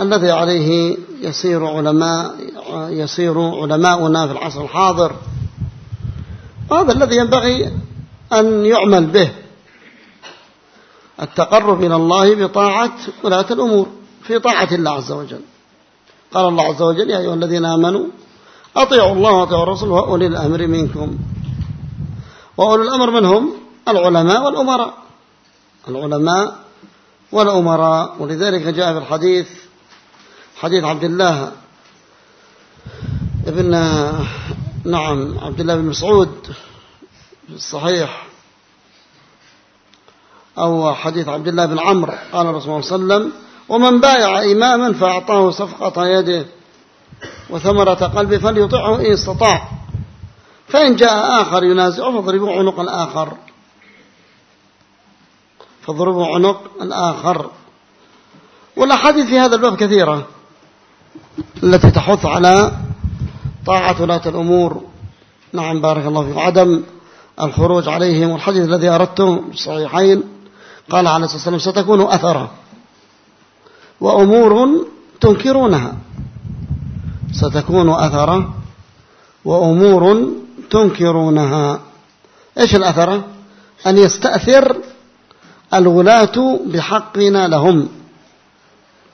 S1: الذي عليه يسير علماء يسير علماؤنا في العصر الحاضر. وهذا الذي ينبغي أن يعمل به. التقرب إلى الله بطاعة ولاة الأمور في طاعة الله عز وجل. قال الله عز وجل يا أيها الذين آمنوا أطيعوا الله وأطيعوا الرسول وأولي الأمر منكم. وأولي الأمر منهم العلماء والأمراء. العلماء والأمراء. ولذلك جاء في الحديث حديث عبد الله ابن نعم عبد الله بن مسعود الصحيح. أو حديث عبد الله بن عمرو قال الرسول صلى الله عليه وسلم ومن بايع إماما فأعطاه صفقة يده. وثمرة قلبه فليطعه إن استطاع. فإن جاء آخر ينازعه فاضربوا عنق الآخر. فاضربوا عنق الآخر. والأحاديث في هذا الباب كثيرة التي تحث على طاعة ولاة الأمور. نعم بارك الله فيك. عدم الخروج عليهم. والحديث الذي أردته الصحيحين قال عليه الصلاة والسلام ستكون أثرة وأمور تنكرونها. ستكون أثرة وأمور تنكرونها. إيش الأثرة أن يستأثر الولاة بحقنا لهم.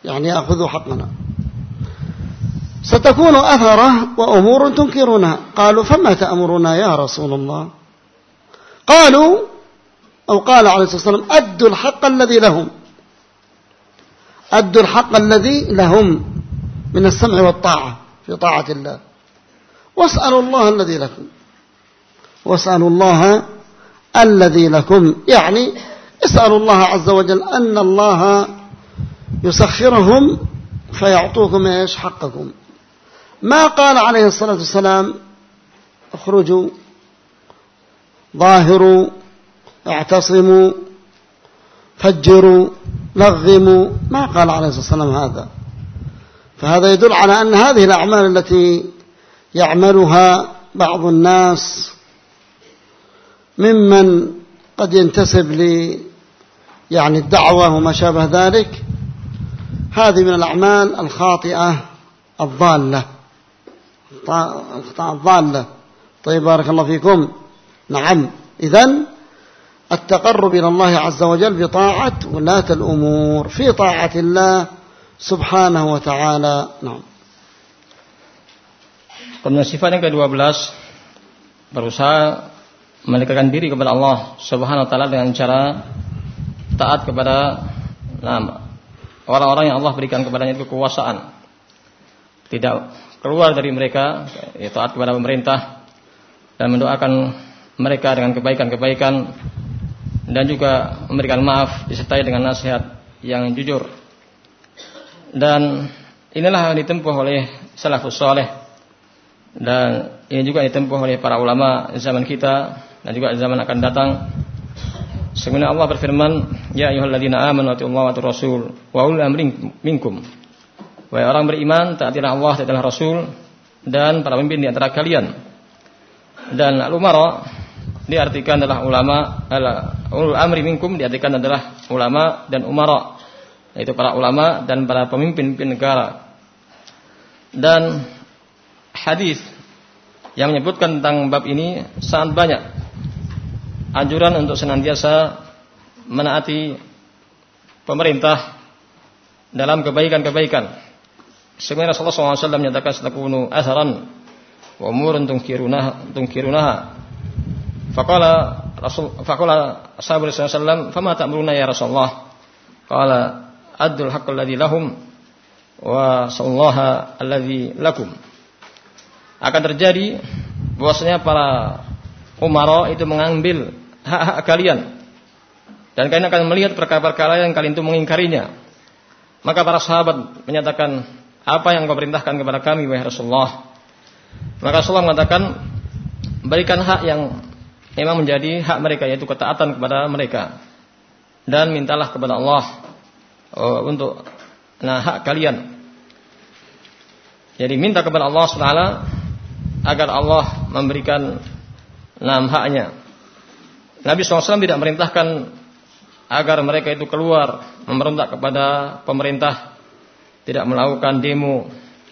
S1: يعني يأخذوا حقنا. ستكون أثرة وأمور تنكرونها. قالوا فما تأمرنا يا رسول الله؟ قالوا أو قال عليه الصلاة والسلام أدوا الحق الذي لهم. أدوا الحق الذي لهم من السمع والطاعة. في طاعة الله. واسألوا الله الذي لكم. واسألوا الله الذي لكم. يعني اسألوا الله عز وجل أن الله يسخرهم فيعطوكم إيش؟ حقكم. ما قال عليه الصلاة والسلام اخرجوا ظاهروا اعتصموا فجروا لغموا. ما قال عليه الصلاة والسلام هذا. فهذا يدل على أن هذه الأعمال التي يعملها بعض الناس ممن قد ينتسب ل يعني الدعوة وما شابه ذلك هذه من الأعمال الخاطئة الضالة. الضالة. طيب بارك الله فيكم. نعم. إذن التقرب إلى الله عز وجل بطاعة ولاة الأمور. في طاعة الله subhanahu wa ta'ala. Nah.
S2: Kemudian sifat yang ke-12 berusaha mendekatkan diri kepada Allah Subhanahu wa taala dengan cara taat kepada orang-orang yang Allah berikan kepadanya kekuasaan. Tidak keluar dari mereka, ya, taat kepada pemerintah dan mendoakan mereka dengan kebaikan-kebaikan dan juga memberikan maaf disertai dengan nasihat yang jujur. Dan inilah yang ditempuh oleh salafus saleh dan ini juga ditempuh oleh para ulama zaman kita dan juga zaman akan datang. Sebenarnya Allah berfirman, "Ya ayyuhalladzina amanu atiullaha wa rasul wa ulil amri minkum." Wahai orang beriman, taatilah Allah, taatilah Rasul dan para pemimpin di antara kalian. Dan al-umara diartikan adalah ulama ulul amri minkum diartikan adalah ulama dan umara yaitu para ulama dan para pemimpin-pemimpin negara dan hadis yang menyebutkan tentang bab ini sangat banyak anjuran untuk senantiasa menaati pemerintah dalam kebaikan-kebaikan. Sebenarnya Rasulullah SAW menyatakan setakunu asharan wa umurun tungkirunaha tungkirunaha. Faqala Rasul faqala sahabat Rasulullah SAW, "Fama ta'muruna ya Rasulullah?" Qala adul haqqal ladzi lahum wa sallallaha alladzi lakum. Akan terjadi bahwasanya para umara itu mengambil hak-hak kalian dan kalian akan melihat perkara-perkara yang kalian itu mengingkarinya. Maka para sahabat menyatakan, apa yang kau perintahkan kepada kami, wahai Rasulullah? Maka Rasulullah mengatakan, berikan hak yang memang menjadi hak mereka, yaitu ketaatan kepada mereka. Dan mintalah kepada Allah uh, untuk nah hak kalian. Jadi minta kepada Allah SWT agar Allah memberikan enam haknya. Nabi SAW tidak merintahkan agar mereka itu keluar memberontak kepada pemerintah, tidak melakukan demo,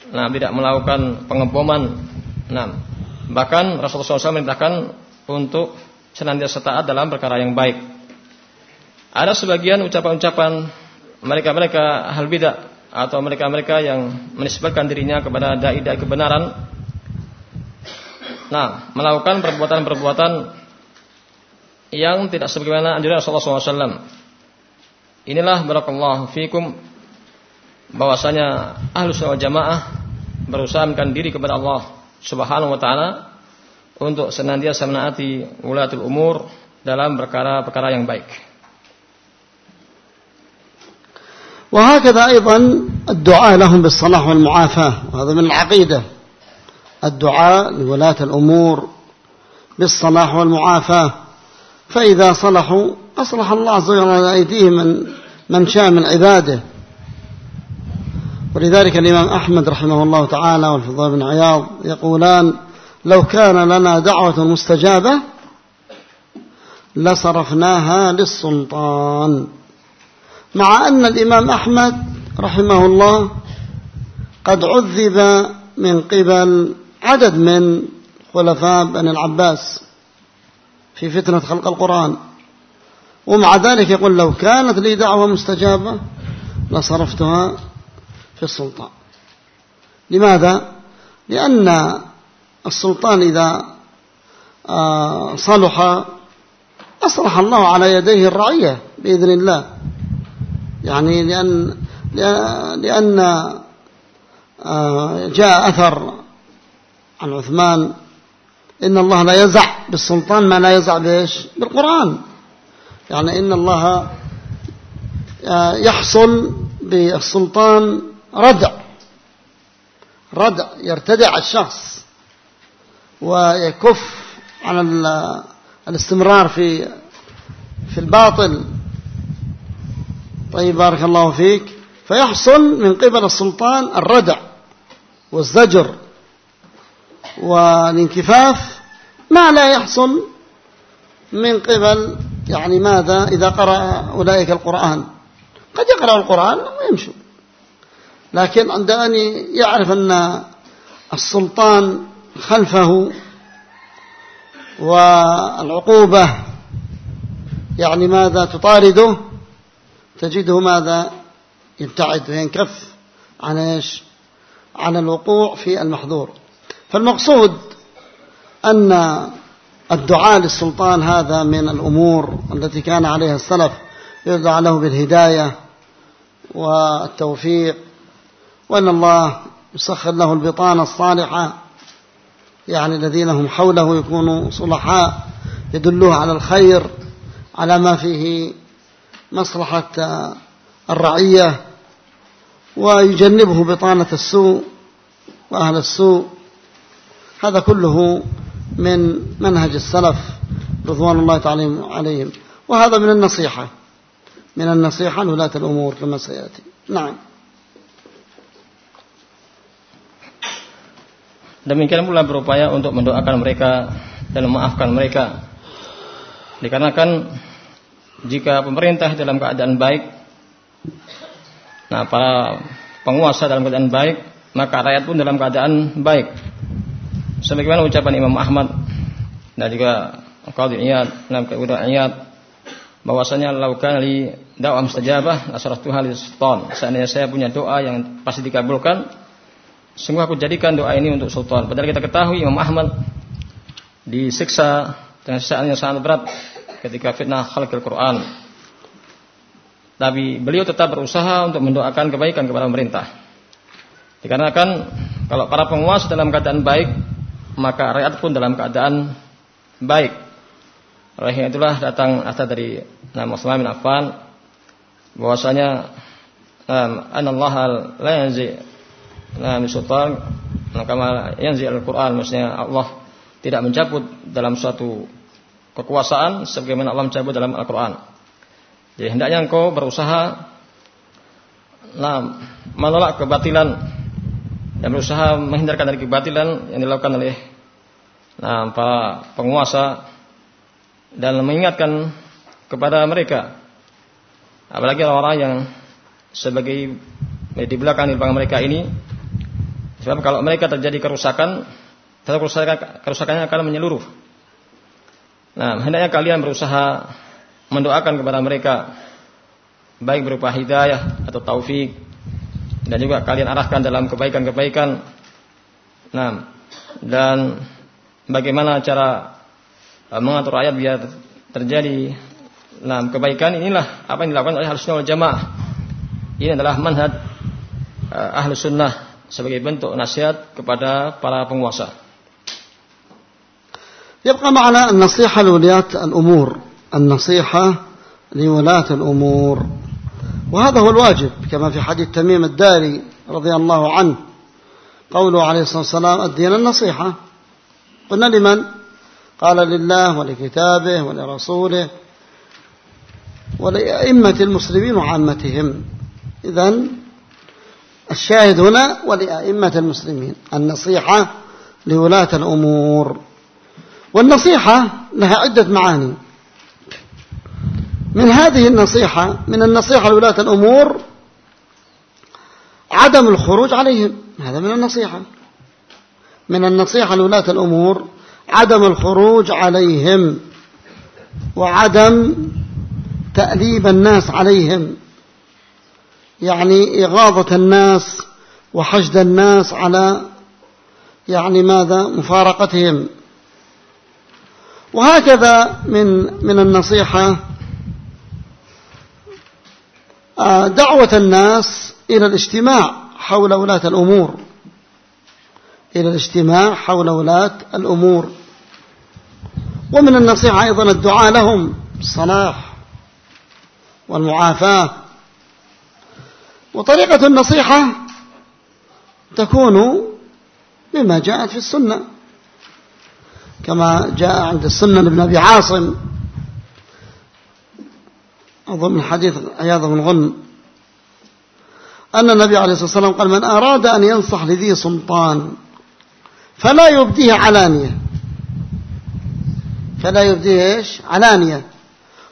S2: nah tidak melakukan pengeboman. Nah, bahkan Rasulullah SAW merintahkan untuk senantiasa taat dalam perkara yang baik. Ada sebagian ucapan-ucapan mereka-mereka hal bidah atau mereka-mereka yang menisbatkan dirinya kepada dai-dai kebenaran. Nah, melakukan perbuatan-perbuatan yang tidak sebagaimana anjuran Rasulullah SAW. Inilah barakallahu fikum bahwasanya ahlus sunnah jamaah berusaha diri kepada Allah Subhanahu wa taala untuk senantiasa menaati ulatul umur dalam perkara-perkara yang baik.
S1: وهكذا أيضا الدعاء لهم بالصلاح والمعافاة وهذا من العقيدة. الدعاء لولاة الأمور بالصلاح والمعافاة. فإذا صلحوا أصلح الله وجل على أيديهم من من شاء من عباده. ولذلك الإمام أحمد رحمه الله تعالى والفضل بن عياض يقولان لو كان لنا دعوة مستجابة لصرفناها للسلطان. مع أن الإمام أحمد رحمه الله قد عذب من قبل عدد من خلفاء بني العباس في فتنة خلق القرآن ومع ذلك يقول لو كانت لي دعوة مستجابة لصرفتها في السلطان لماذا؟ لأن السلطان إذا آه، صلح أصلح الله على يديه الرعية بإذن الله يعني لأن لأن آه، جاء أثر عن عثمان. إن الله لا يزع بالسلطان ما لا يزع بإيش؟ بالقرآن. يعني إن الله آه، يحصل بالسلطان ردع. ردع يرتدع الشخص ويكف عن الاستمرار في في الباطل. طيب بارك الله فيك. فيحصل من قبل السلطان الردع والزجر والانكفاف. ما لا يحصل من قبل يعني ماذا؟ إذا قرأ أولئك القرآن. قد يقرأ القرآن ويمشوا لكن عند أن يعرف أن السلطان خلفه والعقوبة يعني ماذا تطارده؟ تجده ماذا؟ يبتعد وينكف عن إيش؟ عن الوقوع في المحظور. فالمقصود أن الدعاء للسلطان هذا من الأمور التي كان عليها السلف يدعى له بالهداية والتوفيق وأن الله يسخر له البطانة الصالحة يعني الذين هم حوله يكونوا صلحاء يدلوه على الخير على ما فيه مصلحة الرعية ويجنبه بطانة السوء وأهل السوء. هذا كله من منهج السلف رضوان الله تعالى عليهم. وهذا من النصيحة من النصيحة لولاة الأمور كما سيأتي. نعم.
S2: Demikian pula berupaya untuk mendoakan mereka dan memaafkan mereka. Dikarenakan jika pemerintah dalam keadaan baik, nah para penguasa dalam keadaan baik, maka rakyat pun dalam keadaan baik. Sebagaimana ucapan Imam Ahmad dan juga Qadhi Iyad, dalam keudaan Iyad bahwasanya laukan li dakwah mustajabah asratuha li sultan. Seandainya saya punya doa yang pasti dikabulkan, sungguh aku jadikan doa ini untuk sultan. Padahal kita ketahui Imam Ahmad disiksa dengan siksaan yang sangat berat ketika fitnah khalqil Quran. Tapi beliau tetap berusaha untuk mendoakan kebaikan kepada pemerintah. Dikarenakan kalau para penguasa dalam keadaan baik, maka rakyat pun dalam keadaan baik. Oleh itulah datang asal dari nama Utsman bin Affan bahwasanya Allah la yanzi la sultan kama yanzi al-Qur'an maksudnya Allah tidak mencabut dalam suatu kekuasaan sebagaimana Allah mencabut dalam Al-Qur'an. Jadi hendaknya engkau berusaha nah, menolak kebatilan dan berusaha menghindarkan dari kebatilan yang dilakukan oleh nah, para penguasa dan mengingatkan kepada mereka apalagi orang-orang yang sebagai di belakang di belakang mereka ini sebab kalau mereka terjadi kerusakan kerusakan kerusakannya akan menyeluruh nah hendaknya kalian berusaha mendoakan kepada mereka baik berupa hidayah atau taufik dan juga kalian arahkan dalam kebaikan-kebaikan nah dan bagaimana cara Eh, mengatur rakyat biar terjadi nah, kebaikan inilah apa yang dilakukan oleh Sunnah wal Jamaah. Ini adalah manhaj uh, Ahlus Sunnah sebagai bentuk nasihat kepada para penguasa.
S1: يبقى معنا النصيحة لولاة الأمور. النصيحة لولاة الأمور. وهذا هو الواجب كما في حديث تميم الداري رضي الله عنه. قوله عليه الصلاة والسلام الدين النصيحة. قلنا لمن؟ قال لله ولكتابه ولرسوله ولأئمة المسلمين وعامتهم. إذا الشاهد هنا ولأئمة المسلمين. النصيحة لولاة الأمور. والنصيحة لها عدة معاني. من هذه النصيحة من النصيحة لولاة الأمور عدم الخروج عليهم. هذا من النصيحة. من النصيحة لولاة الأمور عدم الخروج عليهم وعدم تأليب الناس عليهم. يعني إغاظة الناس وحشد الناس على يعني ماذا؟ مفارقتهم. وهكذا من من النصيحة آه، دعوة الناس إلى الاجتماع حول ولاة الأمور. إلى الاجتماع حول ولاة الأمور. ومن النصيحة أيضا الدعاء لهم بالصلاح والمعافاة. وطريقة النصيحة تكون بما جاءت في السنة. كما جاء عند السنة لابن أبي عاصم. أظن حديث عياض بن غن أن النبي عليه الصلاة والسلام قال من أراد أن ينصح لذي سلطان فلا يبديه علانية. فلا يبديه إيش؟ علانية.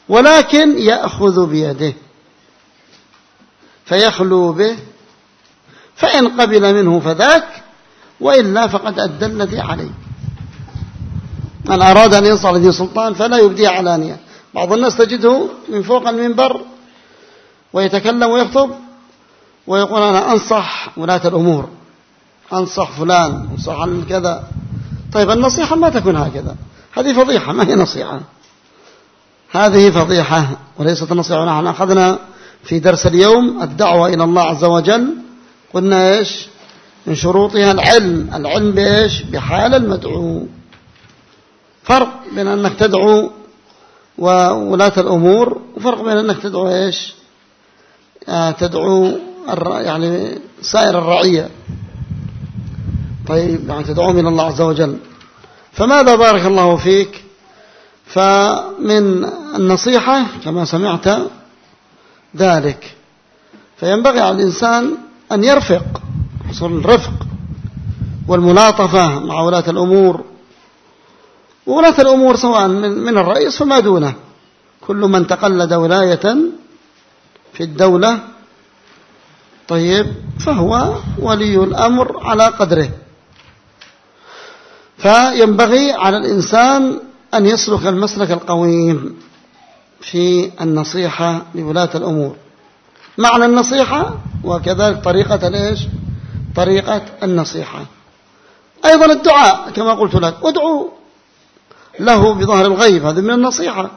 S1: ولكن يأخذ بيده. فيخلو به. فإن قبل منه فذاك. وإلا فقد أدى الذي عليه. من أراد أن ينصر ذي سلطان فلا يبديه علانية. بعض الناس تجده من فوق المنبر ويتكلم ويخطب ويقول أنا أنصح ولاة الأمور. أنصح فلان أنصح عن كذا. طيب النصيحة ما تكون هكذا. هذه فضيحة ما هي نصيحة؟ هذه فضيحة وليست نصيحة. نحن أخذنا في درس اليوم الدعوة إلى الله عز وجل. قلنا إيش؟ من شروطها العلم. العلم بإيش؟ بحال المدعو. فرق بين أنك تدعو وولاة الأمور وفرق بين أنك تدعو إيش؟ آه، تدعو يعني سائر الرعية. طيب يعني تدعوهم إلى الله عز وجل. فماذا بارك الله فيك؟ فمن النصيحة كما سمعت ذلك. فينبغي على الإنسان أن يرفق حصول الرفق والملاطفة مع ولاة الأمور. ولاة الأمور سواء من, من الرئيس وما دونه. كل من تقلد ولاية في الدولة طيب فهو ولي الأمر على قدره. فينبغي على الإنسان أن يسلك المسلك القويم في النصيحة لولاة الأمور. معنى النصيحة وكذلك طريقة ليش طريقة النصيحة. أيضا الدعاء كما قلت لك. ادعو له بظهر الغيب هذا من النصيحة.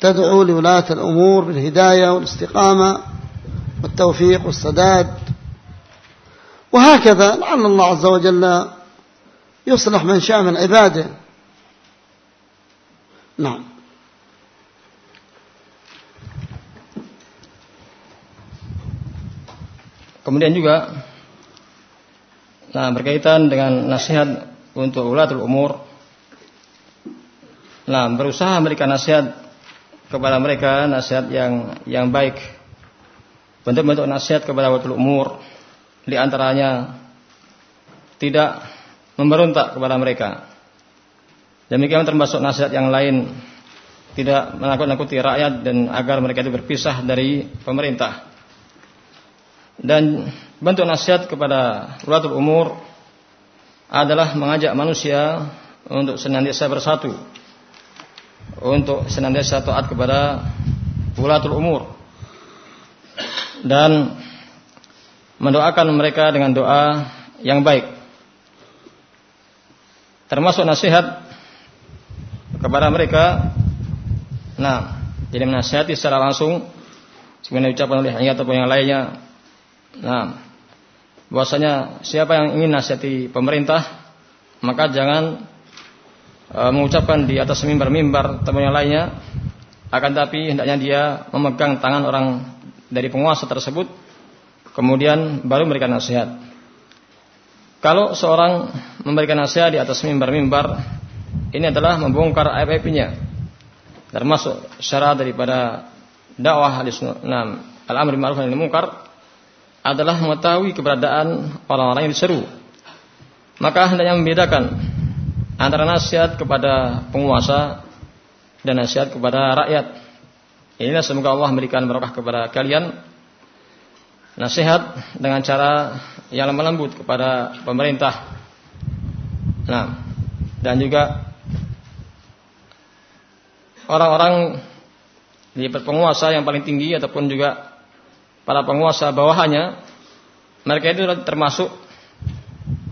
S1: تدعو لولاة الأمور بالهداية والاستقامة والتوفيق والسداد. وهكذا لعل الله عز وجل يصلح من شاء من عباده. نعم.
S2: Kemudian juga nah berkaitan dengan nasihat untuk ulatul umur. Nah, berusaha memberikan nasihat kepada mereka nasihat yang yang baik. Bentuk-bentuk nasihat kepada ulatul umur di antaranya tidak memberontak kepada mereka. Demikian termasuk nasihat yang lain tidak menakut-nakuti rakyat dan agar mereka itu berpisah dari pemerintah. Dan bentuk nasihat kepada ulatul umur adalah mengajak manusia untuk senantiasa bersatu, untuk senantiasa taat kepada ulatul umur dan mendoakan mereka dengan doa yang baik. Termasuk nasihat kepada mereka. Nah, jadi menasihati secara langsung sebenarnya ucapan oleh ataupun yang lainnya Nah, bahwasanya siapa yang ingin nasihati pemerintah, maka jangan mengucapkan di atas mimbar-mimbar teman yang lainnya, akan tapi hendaknya dia memegang tangan orang dari penguasa tersebut, kemudian baru memberikan nasihat. Kalau seorang memberikan nasihat di atas mimbar-mimbar, ini adalah membongkar aib-aibnya. Termasuk syarat daripada dakwah al-amr ma'ruf nahi munkar adalah mengetahui keberadaan orang-orang yang diseru. Maka hendaknya membedakan antara nasihat kepada penguasa dan nasihat kepada rakyat. Inilah semoga Allah memberikan berkah kepada kalian. Nasihat dengan cara yang lemah lembut kepada pemerintah. Nah, dan juga orang-orang di penguasa yang paling tinggi ataupun juga para penguasa bawahannya mereka itu termasuk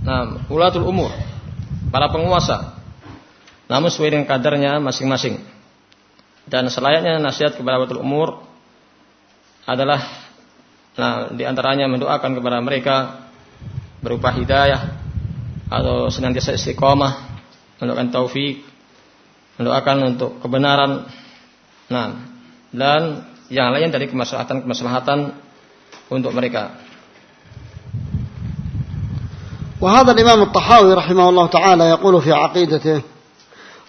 S2: nah, ulatul umur para penguasa. Namun sesuai dengan kadarnya masing-masing. Dan selayaknya nasihat kepada ulatul umur adalah nah di antaranya mendoakan kepada mereka berupa hidayah atau senantiasa istiqomah mendoakan taufik mendoakan untuk kebenaran. Nah dan yang lain dari kemaslahatan-kemaslahatan untuk mereka.
S1: وهذا الإمام الطحاوي رحمه الله تعالى يقول في عقيدته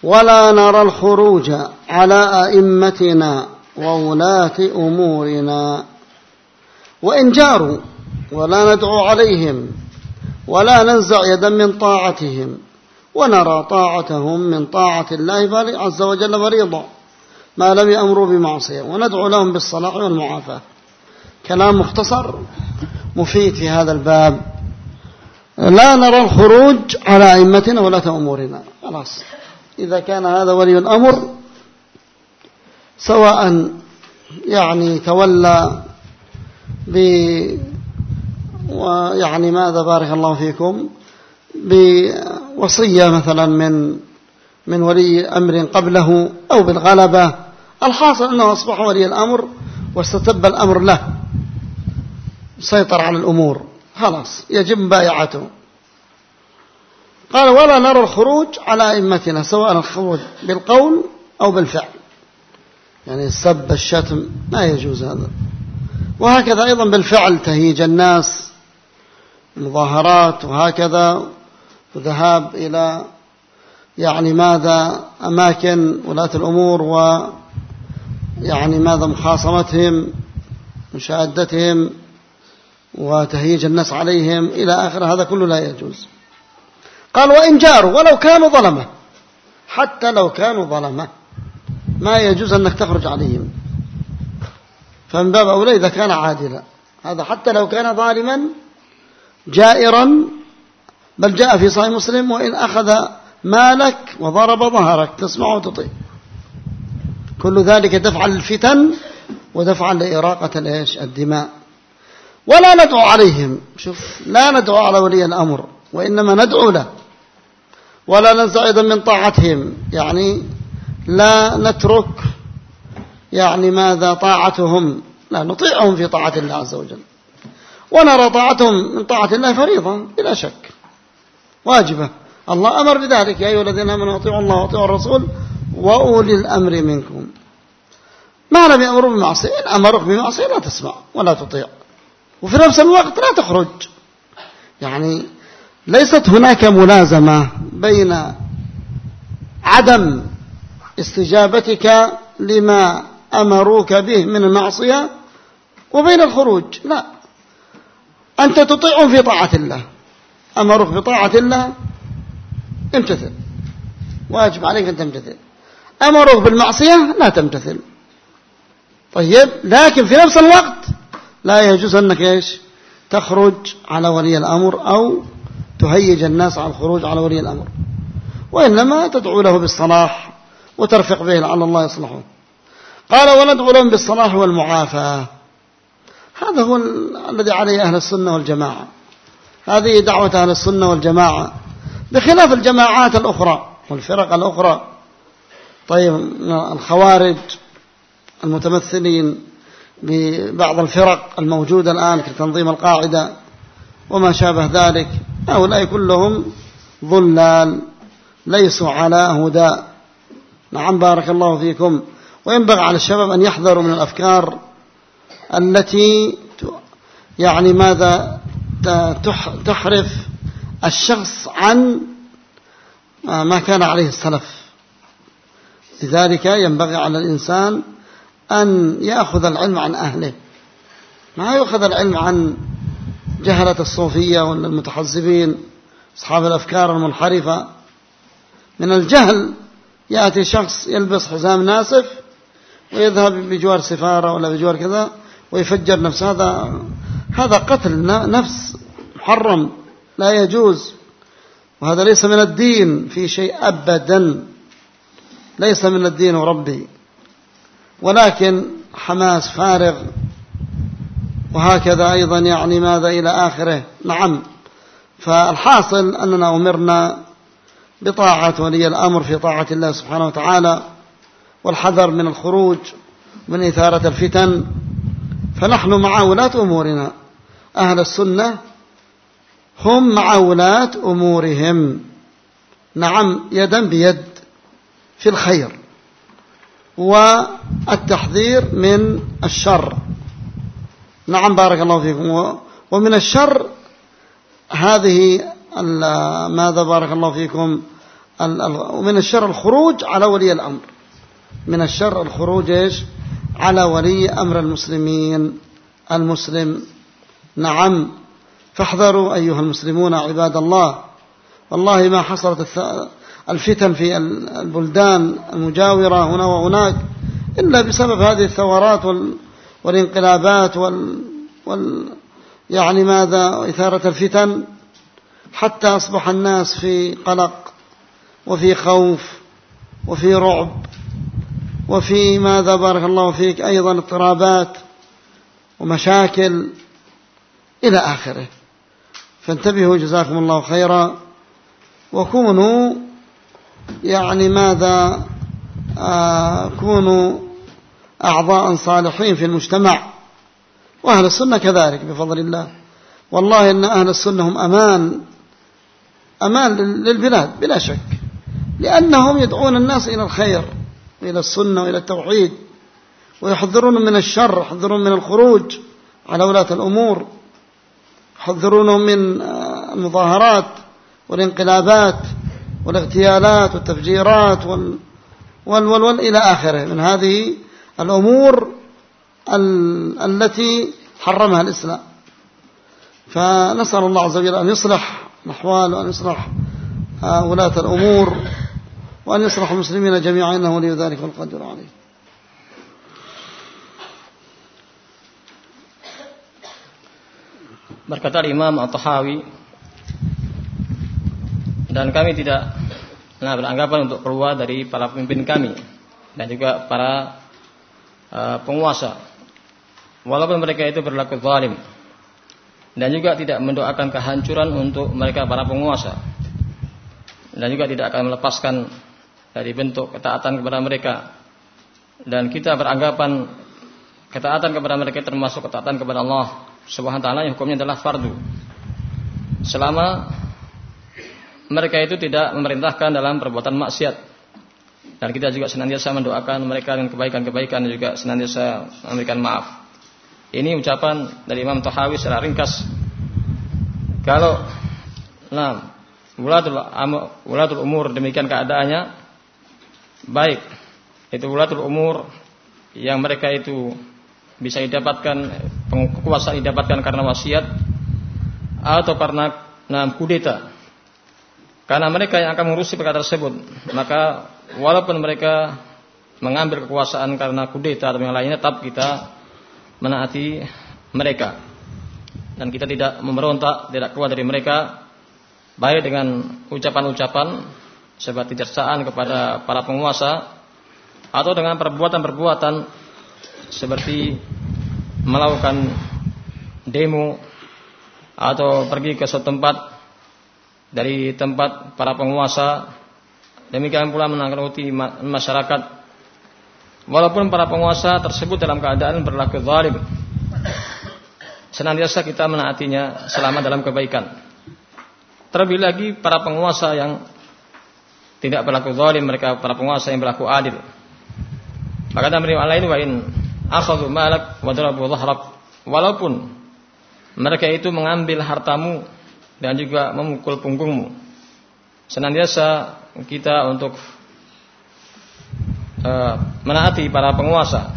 S1: ولا نرى الخروج على أئمتنا وولاة أمورنا. وإن جاروا ولا ندعو عليهم ولا ننزع يدا من طاعتهم ونرى طاعتهم من طاعة الله عز وجل فريضة. ما لم يأمروا بمعصية وندعو لهم بالصلاح والمعافاة. كلام مختصر مفيد في هذا الباب. لا نرى الخروج على أئمتنا ولا أمورنا. خلاص. إذا كان هذا ولي الأمر سواء يعني تولى ب ويعني ماذا بارك الله فيكم؟ بوصية مثلا من من ولي أمر قبله أو بالغلبة الحاصل أنه أصبح ولي الأمر واستتب الأمر له. سيطر على الأمور. خلاص يجب مبايعته. قال ولا نرى الخروج على أئمتنا سواء الخروج بالقول أو بالفعل. يعني السب الشتم ما يجوز هذا. وهكذا أيضا بالفعل تهيج الناس مظاهرات وهكذا وذهاب إلى يعني ماذا أماكن ولاة الأمور و يعني ماذا مخاصمتهم مشاهدتهم. وتهييج الناس عليهم إلى آخر هذا كله لا يجوز. قال وإن جاروا ولو كانوا ظلمة. حتى لو كانوا ظلمة ما يجوز أنك تخرج عليهم. فمن باب أولى إذا كان عادلا. هذا حتى لو كان ظالما جائرا بل جاء في صحيح مسلم وإن أخذ مالك وضرب ظهرك تسمع وتطيع. كل ذلك دفعا للفتن ودفعا لإراقة الدماء. ولا ندعو عليهم. شوف لا ندعو على ولي الأمر وإنما ندعو له. ولا ننزع أيضا من طاعتهم. يعني لا نترك يعني ماذا طاعتهم. لا نطيعهم في طاعة الله عز وجل. ونرى طاعتهم من طاعة الله فريضة بلا شك. واجبة. الله أمر بذلك. يا أيها الذين آمنوا أطيعوا الله وأطيعوا الرسول وأولي الأمر منكم. ما لم يأمروا بمعصية. إن أمرك بمعصية لا تسمع ولا تطيع. وفي نفس الوقت لا تخرج. يعني ليست هناك ملازمة بين عدم استجابتك لما أمروك به من المعصية وبين الخروج. لا. أنت تطيعهم في طاعة الله. أمرك بطاعة الله امتثل. واجب عليك أن تمتثل. أمرك بالمعصية لا تمتثل. طيب لكن في نفس الوقت لا يجوز أنك إيش؟ تخرج على ولي الأمر أو تهيج الناس على الخروج على ولي الأمر. وإنما تدعو له بالصلاح وترفق به لعل الله يصلحه. قال وندعو لهم بالصلاح والمعافاة هذا هو الذي عليه أهل السنة والجماعة. هذه دعوة أهل السنة والجماعة. بخلاف الجماعات الأخرى والفرق الأخرى. طيب الخوارج المتمثلين ببعض الفرق الموجودة الآن كتنظيم القاعدة وما شابه ذلك. هؤلاء كلهم ضلال ليسوا على هدى. نعم بارك الله فيكم. وينبغي على الشباب أن يحذروا من الأفكار التي يعني ماذا؟ تحرف الشخص عن ما كان عليه السلف. لذلك ينبغي على الإنسان أن يأخذ العلم عن أهله. ما يأخذ العلم عن جهلة الصوفية والمتحزبين أصحاب الأفكار المنحرفة. من الجهل يأتي شخص يلبس حزام ناسف ويذهب بجوار سفارة ولا بجوار كذا ويفجر نفسه. هذا هذا قتل نفس محرم لا يجوز. وهذا ليس من الدين في شيء أبدا. ليس من الدين ربي. ولكن حماس فارغ. وهكذا أيضا يعني ماذا إلى آخره. نعم. فالحاصل أننا أمرنا بطاعة ولي الأمر في طاعة الله سبحانه وتعالى والحذر من الخروج من إثارة الفتن. فنحن مع ولاة أمورنا. أهل السنة هم مع ولاة أمورهم. نعم يدا بيد في الخير. والتحذير من الشر. نعم بارك الله فيكم. ومن الشر هذه ماذا بارك الله فيكم؟ ومن الشر الخروج على ولي الأمر. من الشر الخروج إيش؟ على ولي أمر المسلمين المسلم. نعم فاحذروا أيها المسلمون عباد الله. والله ما حصلت الفتن في البلدان المجاورة هنا وهناك إلا بسبب هذه الثورات والانقلابات وال, وال يعني ماذا إثارة الفتن حتى أصبح الناس في قلق وفي خوف وفي رعب وفي ماذا بارك الله فيك أيضا اضطرابات ومشاكل إلى آخره. فانتبهوا جزاكم الله خيرا وكونوا يعني ماذا آه كونوا أعضاء صالحين في المجتمع. وأهل السنة كذلك بفضل الله. والله إن أهل السنة هم أمان أمان للبلاد بلا شك. لأنهم يدعون الناس إلى الخير وإلى السنة وإلى التوحيد. ويحذرون من الشر يحذرون من الخروج على ولاة الأمور. يحذرونهم من آه، المظاهرات والانقلابات. والاغتيالات والتفجيرات وال وال وال وال إلى آخره. من هذه الأمور ال التي حرمها الإسلام. فنسأل الله عز وجل أن يصلح الأحوال وأن يصلح آه، ولاة الأمور وأن يصلح المسلمين جميعا. إنه ولي ذلك والقدر عليه.
S2: Berkata Imam At-Tahawi dan kami tidak nah, beranggapan untuk keluar dari para pemimpin kami dan juga para uh, penguasa. Walaupun mereka itu berlaku zalim dan juga tidak mendoakan kehancuran untuk mereka para penguasa dan juga tidak akan melepaskan dari bentuk ketaatan kepada mereka. Dan kita beranggapan ketaatan kepada mereka termasuk ketaatan kepada Allah Subhanahu wa taala yang hukumnya adalah fardu. Selama mereka itu tidak memerintahkan dalam perbuatan maksiat. Dan kita juga senantiasa mendoakan mereka dengan kebaikan-kebaikan dan juga senantiasa memberikan maaf. Ini ucapan dari Imam Tahawi secara ringkas. Kalau nah, ulatul, ulatul umur demikian keadaannya baik. Itu ulatul umur yang mereka itu bisa didapatkan kekuasaan didapatkan karena wasiat atau karena nah, kudeta karena mereka yang akan mengurusi perkara tersebut maka walaupun mereka mengambil kekuasaan karena kudeta atau yang lainnya tetap kita menaati mereka. Dan kita tidak memberontak, tidak keluar dari mereka baik dengan ucapan-ucapan seperti cercaan kepada para penguasa atau dengan perbuatan-perbuatan seperti melakukan demo atau pergi ke suatu tempat dari tempat para penguasa demikian pula menanggapi masyarakat Walaupun para penguasa tersebut dalam keadaan berlaku zalim. Senantiasa kita menaatinya selama dalam kebaikan. Terlebih lagi para penguasa yang tidak berlaku zalim, mereka para penguasa yang berlaku adil. Maka dalam riwayat lain wa in akhadhu malak wa darabu walaupun mereka itu mengambil hartamu dan juga memukul punggungmu. Senantiasa kita untuk uh, menaati para penguasa.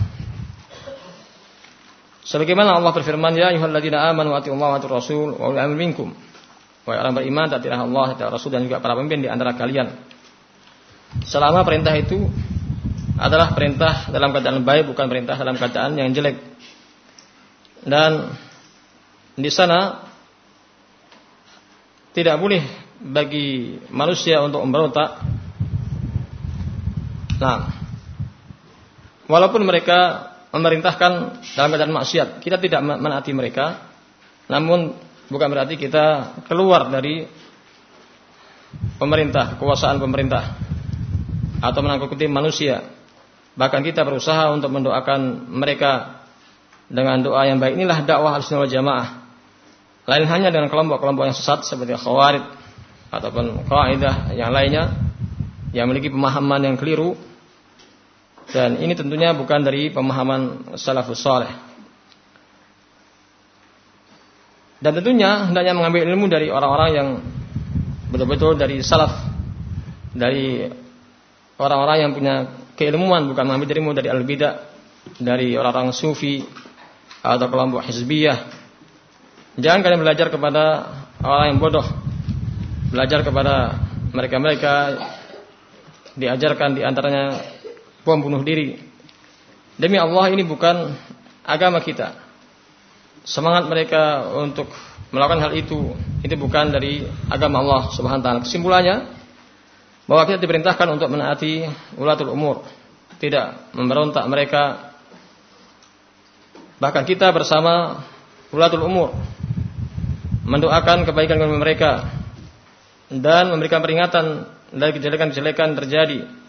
S2: Sebagaimana Allah berfirman, "Ya ayyuhalladzina amanu atiiullaha wa atiiur rasul wa ulil amri minkum." Wahai orang beriman, taatilah Allah, taatilah Rasul dan juga para pemimpin di antara kalian. Selama perintah itu adalah perintah dalam keadaan baik, bukan perintah dalam keadaan yang jelek. Dan di sana tidak boleh bagi manusia untuk memberontak. Nah, Walaupun mereka memerintahkan dalam keadaan maksiat, kita tidak menaati mereka. Namun bukan berarti kita keluar dari pemerintah, kekuasaan pemerintah atau menangkuti manusia. Bahkan kita berusaha untuk mendoakan mereka dengan doa yang baik. Inilah dakwah al-sunnah jamaah. Lain hanya dengan kelompok-kelompok yang sesat seperti khawarij ataupun kaidah yang lainnya yang memiliki pemahaman yang keliru dan ini tentunya bukan dari pemahaman salafus saleh. Dan tentunya hendaknya mengambil ilmu dari orang-orang yang betul-betul dari salaf, dari orang-orang yang punya keilmuan, bukan mengambil ilmu dari al-bidah, dari orang-orang sufi atau kelompok hizbiyah. Jangan kalian belajar kepada orang yang bodoh. Belajar kepada mereka-mereka diajarkan di antaranya bom bunuh diri. Demi Allah ini bukan agama kita. Semangat mereka untuk melakukan hal itu itu bukan dari agama Allah Subhanahu wa taala. Kesimpulannya bahwa kita diperintahkan untuk menaati ulatul umur, tidak memberontak mereka. Bahkan kita bersama ulatul umur mendoakan kebaikan kepada mereka dan memberikan peringatan dari kejelekan-kejelekan terjadi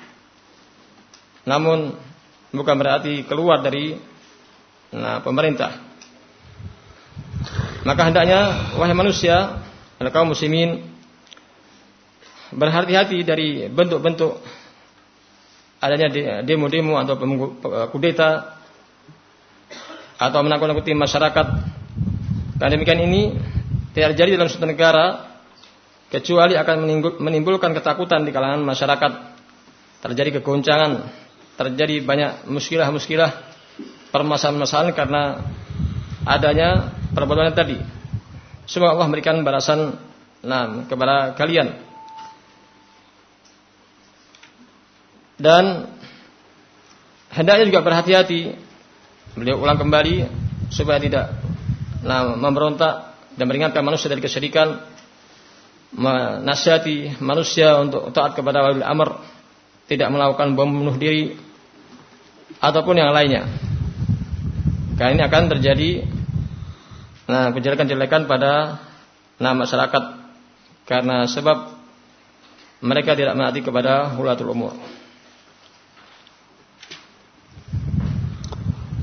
S2: namun bukan berarti keluar dari nah, pemerintah. Maka hendaknya wahai manusia, kaum muslimin berhati-hati dari bentuk-bentuk adanya demo-demo atau kudeta atau menakut-nakuti masyarakat. Dan demikian ini tidak terjadi dalam suatu negara kecuali akan menimbulkan ketakutan di kalangan masyarakat. Terjadi kegoncangan terjadi banyak muskilah-muskilah permasalahan-permasalahan karena adanya perbuatan tadi. Semoga Allah memberikan balasan nah, kepada kalian. dan hendaknya juga berhati-hati beliau ulang kembali supaya tidak nah, memberontak dan meringankan manusia dari kesyirikan menasihati manusia untuk taat kepada wali amr tidak melakukan bom bunuh diri ataupun yang lainnya karena ini akan terjadi nah kejelekan-jelekan pada nah masyarakat karena sebab mereka tidak menaati kepada hulatul umur.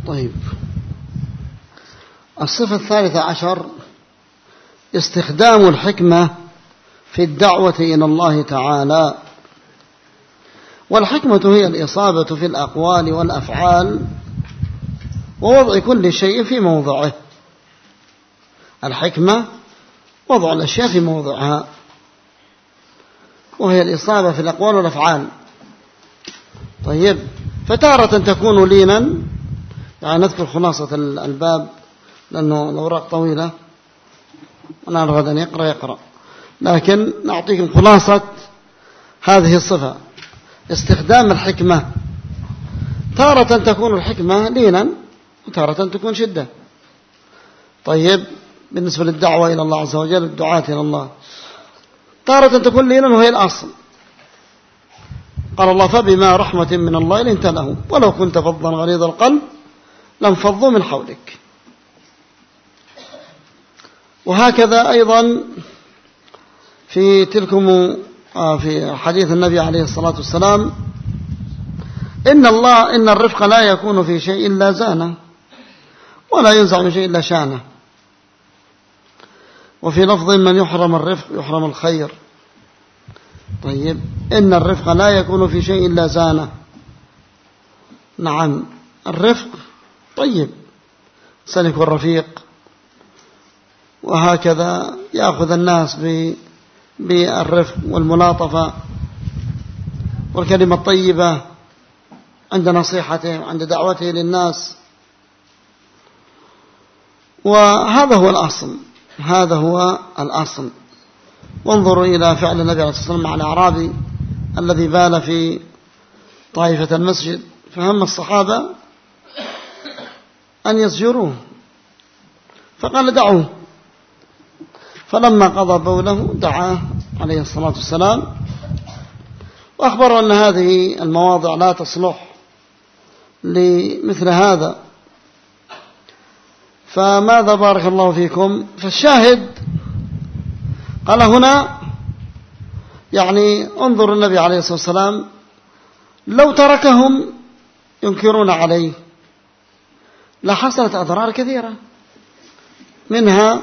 S1: طيب الصفة الثالثة عشر استخدام الحكمة في الدعوة إلى الله تعالى. والحكمة هي الإصابة في الأقوال والأفعال ووضع كل شيء في موضعه. الحكمة وضع الأشياء في موضعها. وهي الإصابة في الأقوال والأفعال. طيب فتارة تكون لينا. يعني نذكر خلاصة الباب لأنه الأوراق طويلة. أنا أرغد أن يقرأ يقرأ. لكن نعطيكم خلاصة هذه الصفة. استخدام الحكمة. تارة تكون الحكمة لينا وتارة تكون شدة. طيب بالنسبة للدعوة إلى الله عز وجل الدعاة إلى الله. تارة تكون لينا وهي الأصل. قال الله فبما رحمة من الله لنت له ولو كنت فظا غليظ القلب لانفضوا من حولك. وهكذا أيضا في تلكم آه، في حديث النبي عليه الصلاة والسلام إن الله إن الرفق لا يكون في شيء إلا زانه ولا ينزع من شيء إلا شانه. وفي لفظ من يحرم الرفق يحرم الخير. طيب إن الرفق لا يكون في شيء إلا زانه. نعم الرفق طيب. سلك الرفيق وهكذا يأخذ الناس بالرفق والملاطفة والكلمة الطيبة عند نصيحته عند دعوته للناس. وهذا هو الأصل هذا هو الأصل. وانظروا إلى فعل النبي عليه الصلاة والسلام مع الأعرابي الذي بال في طائفة المسجد. فهم الصحابة أن يزجروه فقال دعوه. فلما قضى بوله دعاه عليه الصلاة والسلام وأخبروا أن هذه المواضع لا تصلح لمثل هذا. فماذا بارك الله فيكم؟ فالشاهد قال هنا يعني انظر النبي عليه الصلاة والسلام لو تركهم ينكرون عليه لحصلت أضرار كثيرة منها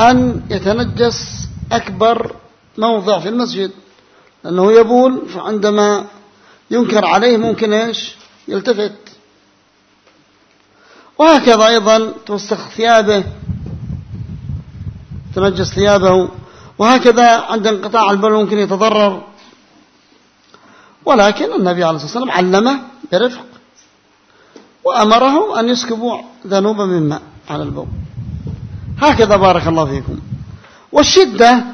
S1: أن يتنجس أكبر موضع في المسجد لأنه يبول فعندما ينكر عليه ممكن إيش؟ يلتفت. وهكذا أيضا توسخ ثيابه تنجس ثيابه وهكذا عند انقطاع البول ممكن يتضرر. ولكن النبي عليه الصلاة والسلام علمه برفق وأمره أن يسكبوا ذنوبا من ماء على البول. هكذا بارك الله فيكم. والشدة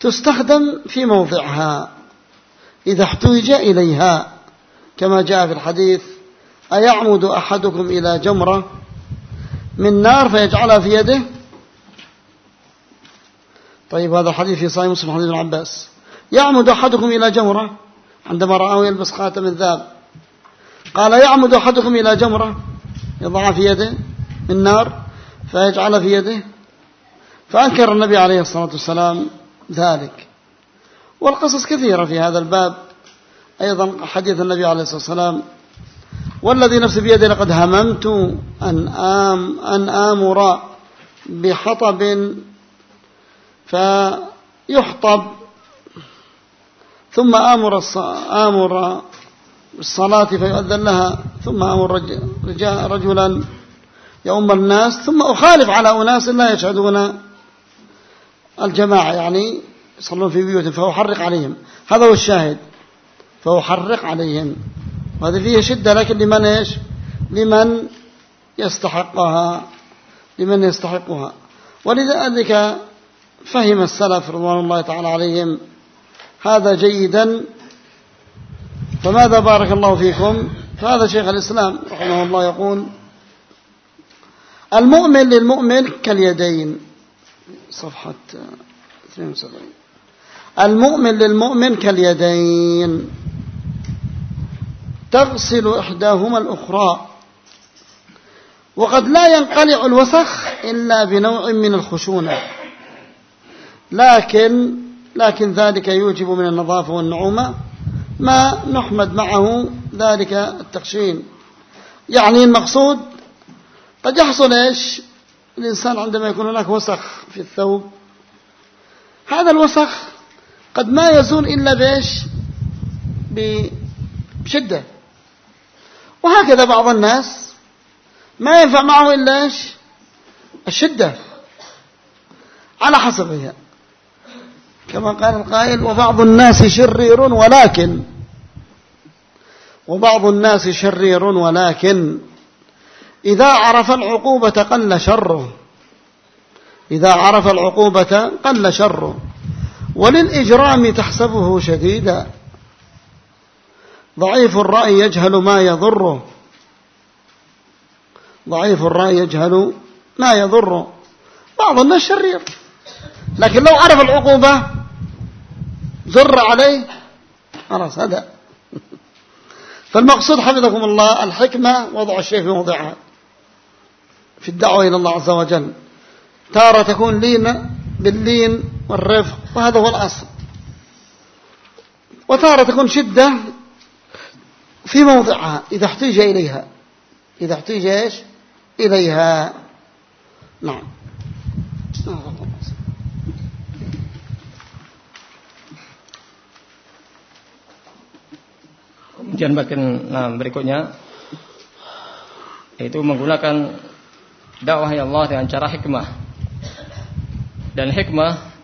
S1: تستخدم في موضعها. إذا احتوج إليها كما جاء في الحديث أيعمد أحدكم إلى جمرة من نار فيجعلها في يده؟ طيب هذا الحديث في صحيح مسلم حديث ابن عباس. يعمد أحدكم إلى جمرة؟ عندما رآه يلبس خاتم الذهب. قال يعمد أحدكم إلى جمرة يضعها في يده من نار؟ فيجعلها في يده. فأنكر النبي عليه الصلاة والسلام ذلك. والقصص كثيرة في هذا الباب. أيضا حديث النبي عليه الصلاة والسلام والذي نفسي بيده لقد هممت أن, آم أن آمر بحطب فيحطب ثم آمر آمر بالصلاة فيؤذن لها ثم أمر رجلا يؤم الناس ثم أخالف على أناس لا يشهدون الجماعة يعني يصلون في بيوتهم فأحرق عليهم. هذا هو الشاهد فأحرق عليهم. وهذا فيه شدة لكن لمن إيش؟ لمن يستحقها لمن يستحقها. ولذلك فهم السلف رضوان الله تعالى عليهم هذا جيدا. فماذا بارك الله فيكم؟ فهذا شيخ الإسلام رحمه الله يقول المؤمن للمؤمن كاليدين. صفحة 72 المؤمن للمؤمن كاليدين. تغسل إحداهما الأخرى. وقد لا ينقلع الوسخ إلا بنوع من الخشونة. لكن لكن ذلك يوجب من النظافة والنعومة. ما نحمد معه ذلك التخشين يعني المقصود قد يحصل إيش؟ الإنسان عندما يكون هناك وسخ في الثوب هذا الوسخ قد ما يزول إلا بإيش؟ بشدة. وهكذا بعض الناس ما ينفع معه إلا إيش؟ الشدة. على حسبها. كما قال القائل وبعض الناس شرير ولكن. وبعض الناس شرير ولكن. إذا عرف العقوبة قل شره. إذا عرف العقوبة قل شره. وللإجرام تحسبه شديدا. ضعيف الرأي يجهل ما يضره. ضعيف الرأي يجهل ما يضره. بعض الناس شرير. لكن لو عرف العقوبة زر عليه خلاص هذا فالمقصود حفظكم الله الحكمة وضع الشيء في موضعها. في الدعوة إلى الله عز وجل. تارة تكون لين باللين والرفق وهذا هو الأصل. وتارة تكون شدة في موضعها إذا احتيج إليها. إذا احتيج إيش؟ إليها. نعم.
S2: Kemudian bagian nah, berikutnya itu menggunakan dakwah Allah dengan cara hikmah. Dan hikmah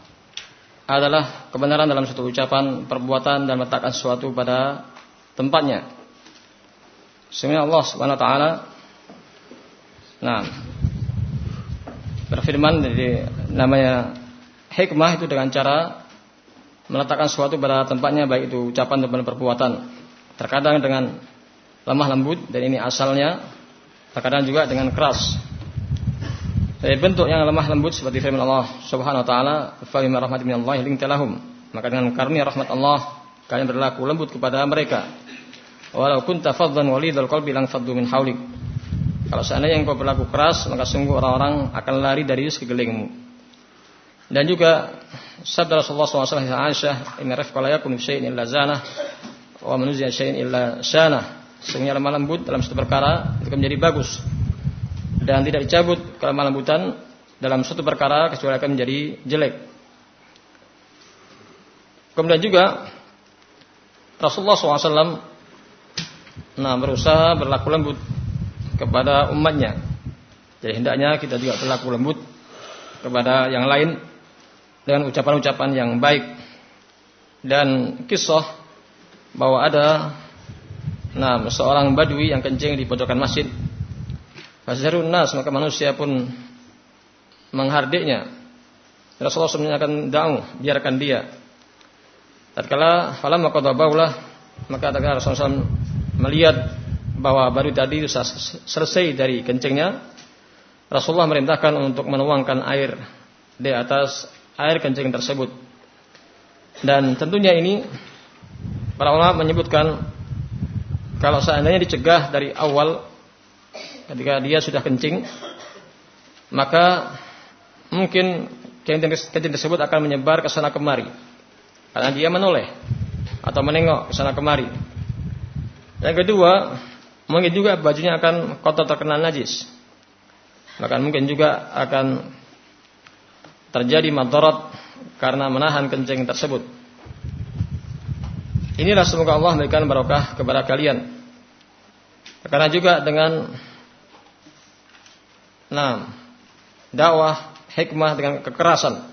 S2: adalah kebenaran dalam suatu ucapan, perbuatan dan meletakkan sesuatu pada tempatnya. Sebenarnya Allah Subhanahu wa taala nah berfirman dari namanya hikmah itu dengan cara meletakkan sesuatu pada tempatnya baik itu ucapan dan perbuatan terkadang dengan lemah lembut dan ini asalnya terkadang juga dengan keras dari bentuk yang lemah lembut seperti firman Allah Subhanahu wa taala fa bima rahmatin minallahi lintalahum maka dengan karunia rahmat Allah kalian berlaku lembut kepada mereka. Walau kunta faddan walidul qalbi lang faddu min haulik kalau seandainya engkau berlaku keras maka sungguh orang-orang akan lari dari sekelilingmu dan juga sabda Rasulullah SAW Aisyah ini rifqa la yakun syai'in illa zanah wa manusia syai'in illa syana sehingga lemah lembut dalam satu perkara itu menjadi bagus dan tidak dicabut kelemah lembutan dalam suatu perkara kecuali akan menjadi jelek. Kemudian juga Rasulullah SAW nah berusaha berlaku lembut kepada umatnya. Jadi hendaknya kita juga berlaku lembut kepada yang lain dengan ucapan-ucapan yang baik. Dan kisah bahwa ada nah seorang badui yang kencing di pojokan masjid. Fasharun nas maka manusia pun menghardiknya. Rasulullah SAW akan da'u, biarkan dia. Tatkala falam baulah maka tatkala Rasulullah SAW melihat bahwa baru tadi selesai dari kencingnya, Rasulullah merintahkan untuk menuangkan air di atas air kencing tersebut. Dan tentunya ini Para ulama menyebutkan kalau seandainya dicegah dari awal ketika dia sudah kencing maka mungkin kencing tersebut akan menyebar ke sana kemari karena dia menoleh atau menengok ke sana kemari. Yang kedua, mungkin juga bajunya akan kotor terkena najis. Bahkan mungkin juga akan terjadi madarat karena menahan kencing tersebut. Inilah semoga Allah memberikan barokah kepada kalian. Karena juga dengan nah, dakwah hikmah dengan kekerasan.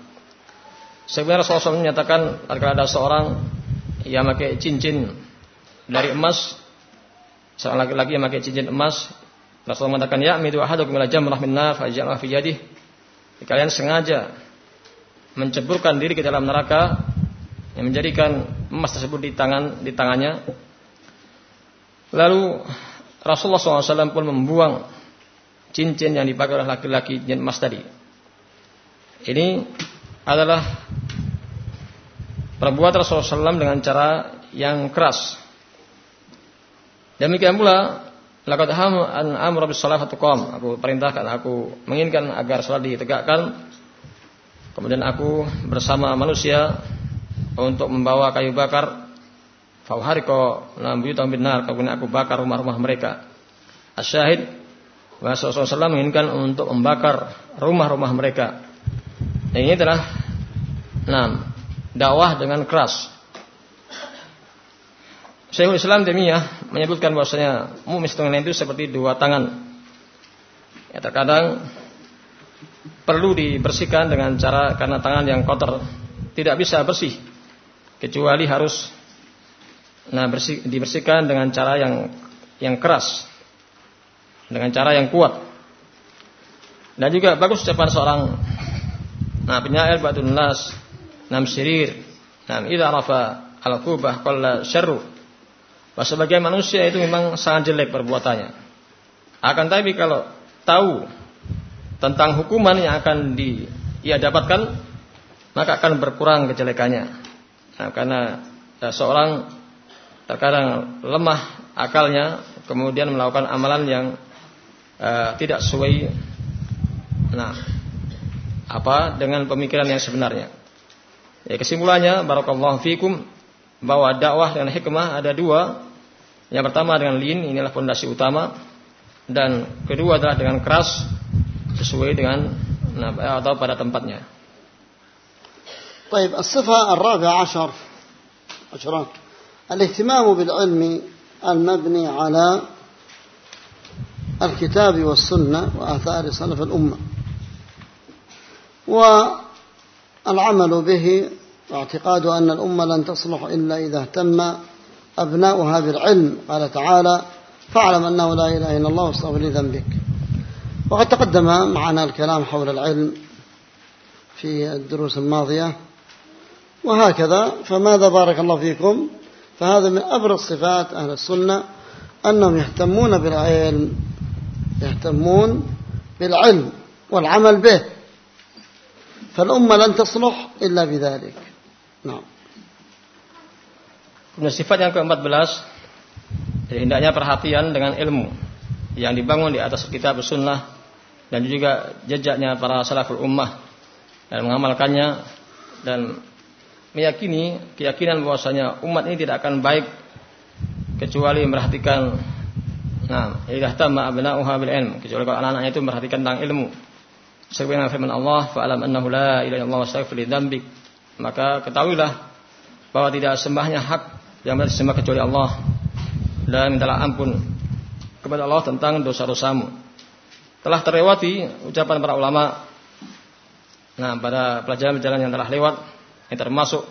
S2: Sebenarnya Rasulullah menyatakan agar ada seorang yang pakai cincin dari emas, seorang laki-laki yang pakai cincin emas, Rasulullah mengatakan ya midu ahadukum ila jamrah min nar fi yadihi. Kalian sengaja menceburkan diri ke dalam neraka yang menjadikan emas tersebut di tangan di tangannya Lalu Rasulullah SAW pun membuang cincin yang dipakai oleh laki-laki jin emas tadi. Ini adalah perbuatan Rasulullah SAW dengan cara yang keras. Demikian pula Laqad ham an amra bis qam. Aku perintahkan, aku menginginkan agar salat ditegakkan. Kemudian aku bersama manusia untuk membawa kayu bakar Fauhariko nambiyutam binar kemudian aku bakar rumah-rumah mereka. Asyahid Rasulullah SAW menginginkan untuk membakar rumah-rumah mereka. Dan ini adalah enam dakwah dengan keras. Syekhul Islam Temiyah menyebutkan bahwasanya mumis dengan itu seperti dua tangan. Ya terkadang perlu dibersihkan dengan cara karena tangan yang kotor tidak bisa bersih kecuali harus Nah, bersih, dibersihkan dengan cara yang yang keras. Dengan cara yang kuat. Dan juga bagus ucapan seorang nah penyair Ba'dun Nas nam sirir nam idza rafa al kubah qalla syarru. Bahwa sebagai manusia itu memang sangat jelek perbuatannya. Akan tapi kalau tahu tentang hukuman yang akan di ia dapatkan maka akan berkurang kejelekannya. Nah, karena ya, seorang terkadang lemah akalnya kemudian melakukan amalan yang uh, tidak sesuai nah apa dengan pemikiran yang sebenarnya ya kesimpulannya barakallahu fikum bahwa dakwah dengan hikmah ada dua yang pertama dengan lin inilah fondasi utama dan kedua adalah dengan keras sesuai dengan nah, atau pada tempatnya.
S1: طيب الصفة الرابعة عشر عشرات الاهتمام بالعلم المبني على الكتاب والسنة وآثار سلف الأمة. والعمل به واعتقاد أن الأمة لن تصلح إلا إذا اهتم أبناؤها بالعلم قال تعالى فاعلم أنه لا إله إلا الله واستغفر لذنبك. وقد تقدم معنا الكلام حول العلم في الدروس الماضية. وهكذا فماذا بارك الله فيكم؟ فهذا من أبرز صفات أهل السنة أنهم يهتمون بالعلم. يهتمون بالعلم والعمل به فالأمة لن تصلح إلا بذلك نعم
S2: Kemudian sifat yang ke-14 hendaknya perhatian dengan ilmu yang dibangun di atas kitab sunnah dan juga jejaknya para salaful ummah dan mengamalkannya dan meyakini keyakinan bahwasanya umat ini tidak akan baik kecuali memperhatikan nah idah tamma abna'uha bil ilm. Kecuali kalau anak-anaknya itu memperhatikan tentang ilmu. Sebagaimana firman Allah fa'alam annahu la ilaha illallah wastaghfir dzambik. Maka ketahuilah bahwa tidak sembahnya hak yang disembah kecuali Allah. Dan mintalah ampun kepada Allah tentang dosa-dosamu. Telah terlewati ucapan para ulama nah pada pelajaran-pelajaran yang telah lewat yang termasuk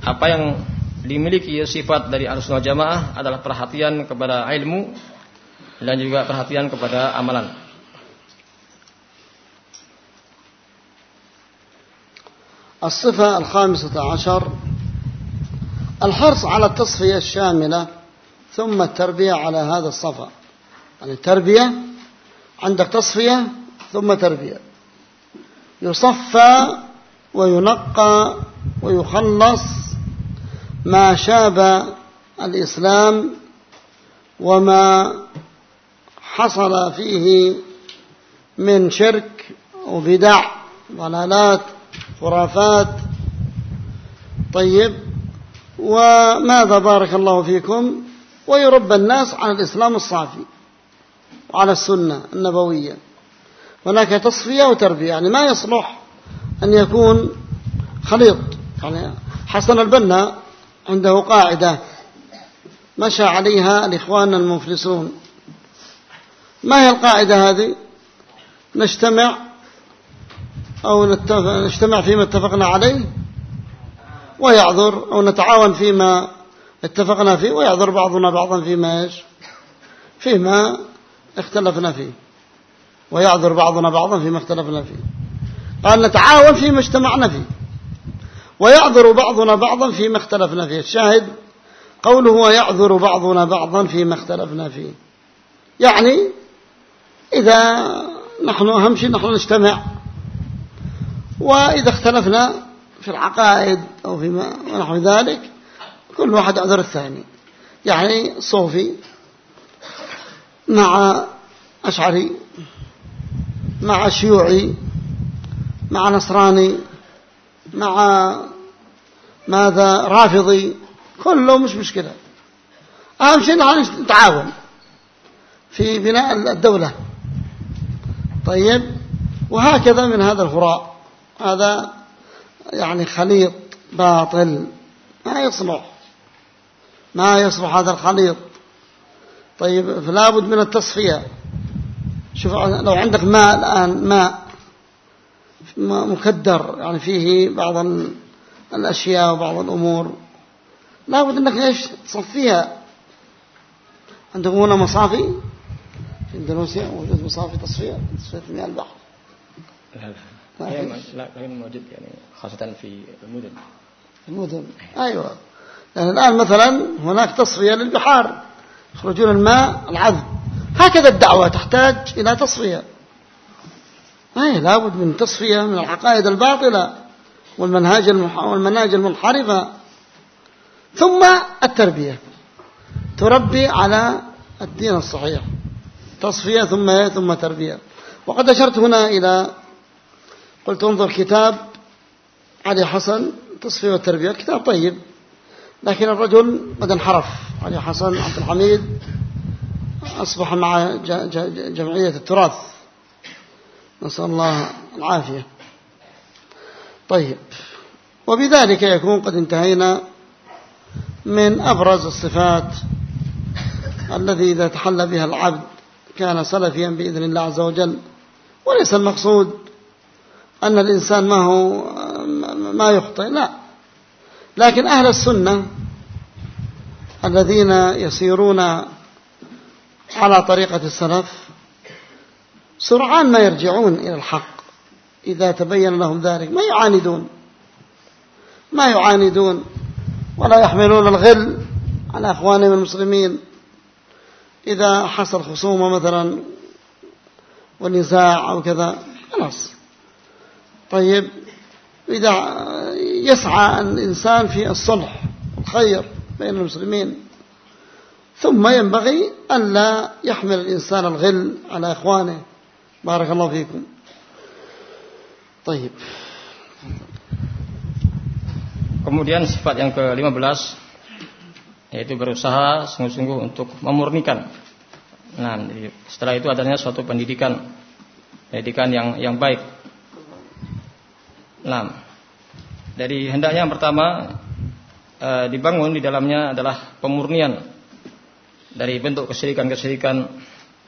S2: apa yang dimiliki sifat dari Ahlussunnah Jamaah adalah perhatian kepada ilmu dan juga perhatian kepada amalan.
S1: الصفة الخامسة عشر الحرص على التصفية الشاملة ثم التربية على هذا الصفا يعني التربية عندك تصفية ثم تربية يصفى وينقى ويخلص ما شاب الإسلام وما حصل فيه من شرك وبدع ضلالات خرافات. طيب وماذا بارك الله فيكم؟ ويربى الناس على الإسلام الصافي وعلى السنة النبوية. هناك تصفية وتربية يعني ما يصلح أن يكون خليط. يعني حسن البنا عنده قاعدة مشى عليها الإخوان المفلسون. ما هي القاعدة هذه؟ نجتمع أو نجتمع فيما اتفقنا عليه ويعذر أو نتعاون فيما اتفقنا فيه ويعذر بعضنا بعضا فيما إيش؟ فيما اختلفنا فيه ويعذر بعضنا بعضا فيما اختلفنا فيه. قال نتعاون فيما اجتمعنا فيه. ويعذر بعضنا بعضا فيما اختلفنا فيه. الشاهد قوله ويعذر بعضنا بعضا فيما اختلفنا فيه. يعني إذا نحن أهم شيء نحن نجتمع. وإذا اختلفنا في العقائد أو فيما ونحو ذلك كل واحد أعذر الثاني. يعني صوفي مع أشعري مع شيوعي مع نصراني مع ماذا رافضي؟ كله مش مشكلة. أهم شيء نتعاون في بناء الدولة. طيب؟ وهكذا من هذا الهراء هذا يعني خليط باطل. ما يصلح. ما يصلح هذا الخليط. طيب فلا بد من التصفية. شوف لو عندك ماء الآن ماء مكدر يعني فيه بعض الأشياء وبعض الأمور. لا بد أنك إيش؟ تصفيها عندكم هنا مصافي في اندونيسيا موجود مصافي تصفية تصفية مياه البحر.
S2: لا غير موجود يعني خاصة في المدن.
S1: المدن. أيوة. يعني الآن مثلا هناك تصفية للبحار. يخرجون الماء العذب. هكذا الدعوة تحتاج إلى تصفية. أي لابد من تصفية من العقائد الباطلة. والمنهاج والمناهج المنحرفة. ثم التربية. تربي على الدين الصحيح. تصفية ثم ثم تربية. وقد أشرت هنا إلى قلت انظر كتاب علي حسن تصفية والتربية. كتاب طيب. لكن الرجل قد انحرف. علي حسن عبد الحميد أصبح مع جمعية التراث. نسأل الله العافية. طيب. وبذلك يكون قد انتهينا من أبرز الصفات الذي إذا تحلى بها العبد كان سلفيا بإذن الله عز وجل. وليس المقصود أن الإنسان ما هو ما يخطئ لا. لكن أهل السنة الذين يسيرون على طريقة السلف سرعان ما يرجعون إلى الحق. إذا تبين لهم ذلك ما يعاندون. ما يعاندون. ولا يحملون الغل على أخوانهم المسلمين. إذا حصل خصومة مثلا ونزاع أو كذا خلاص. طيب إذا يسعى الإنسان في الصلح والخير بين المسلمين ثم ينبغي أن لا يحمل الإنسان الغل على إخوانه. بارك الله فيكم. Tayyib.
S2: Kemudian sifat yang ke-15 yaitu berusaha sungguh-sungguh untuk memurnikan. Nah, setelah itu adanya suatu pendidikan pendidikan yang yang baik. Nah, dari hendaknya yang pertama e, dibangun di dalamnya adalah pemurnian dari bentuk kesirikan-kesirikan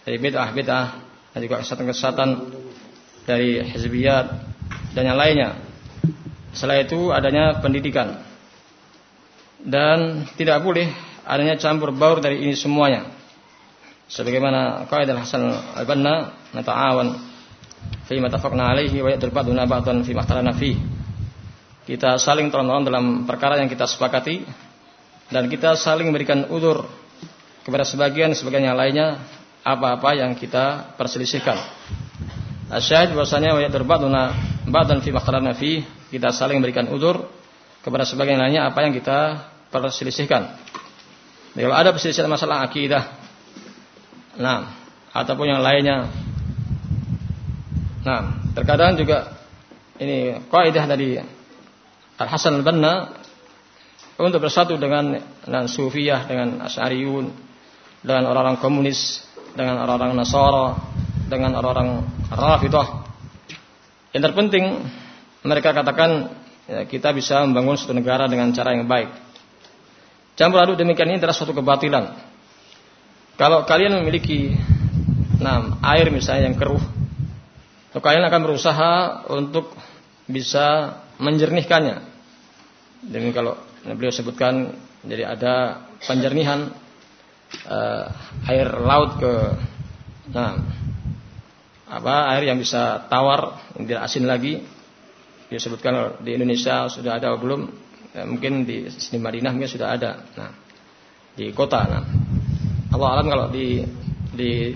S2: dari bid'ah-bid'ah dan juga kesatan-kesatan dari hizbiyat dan yang lainnya. Setelah itu adanya pendidikan dan tidak boleh adanya campur baur dari ini semuanya. Sebagaimana kaidah Hasan al-Banna, nata'awan fi ma tafaqna alaihi wa yadul ba'duna fi ma fi. Kita saling tolong-tolong dalam perkara yang kita sepakati dan kita saling memberikan udur kepada sebagian sebagian yang lainnya apa-apa yang kita perselisihkan. Asyahid bahwasanya wa ba'duna ba'dan fi ma fi, kita saling memberikan udur kepada sebagian lainnya apa yang kita perselisihkan. Kalau ada perselisihan masalah akidah, nah ataupun yang lainnya, nah terkadang juga ini kaidah dari Al Hasan Al Banna untuk bersatu dengan dengan Sufiyah, dengan Asy'ariyun, dengan orang-orang komunis, dengan orang-orang Nasara, dengan orang-orang Rafidah. Yang terpenting mereka katakan ya, kita bisa membangun suatu negara dengan cara yang baik. Campur aduk demikian ini adalah suatu kebatilan. Kalau kalian memiliki nah, air misalnya yang keruh, kalian akan berusaha untuk bisa menjernihkannya. Demi kalau beliau sebutkan jadi ada penjernihan uh, air laut ke nah apa air yang bisa tawar tidak asin lagi disebutkan di Indonesia sudah ada belum ya, mungkin di sini Madinah mungkin sudah ada. Nah, di kota. Nah, Allah alam kalau di di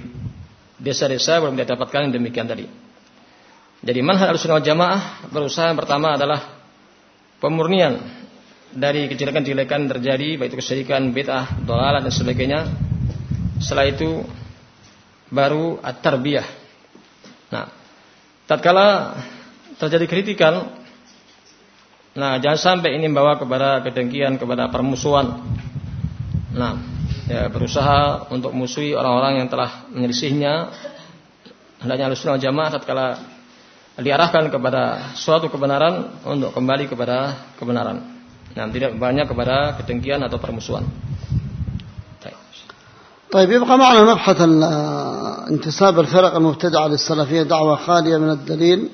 S2: desa-desa belum didapatkan yang demikian tadi. Jadi manhaj al-sunnah jamaah berusaha yang pertama adalah pemurnian dari kejelekan-kejelekan terjadi baik itu kesyirikan, bid'ah, dolalah dan sebagainya. Setelah itu baru at-tarbiyah. Nah, tatkala terjadi kritikan nah jangan sampai ini membawa kepada kedengkian, kepada permusuhan. Nah, ya berusaha untuk musuhi orang-orang yang telah menyelisihnya hendaknya al-sunnah jamaah tatkala diarahkan kepada suatu kebenaran untuk kembali kepada kebenaran. Nah, tidak banyak kepada kedengkian atau permusuhan.
S1: طيب يبقى معنا مبحث انتساب الفرق المبتدعة للسلفية دعوة خالية من الدليل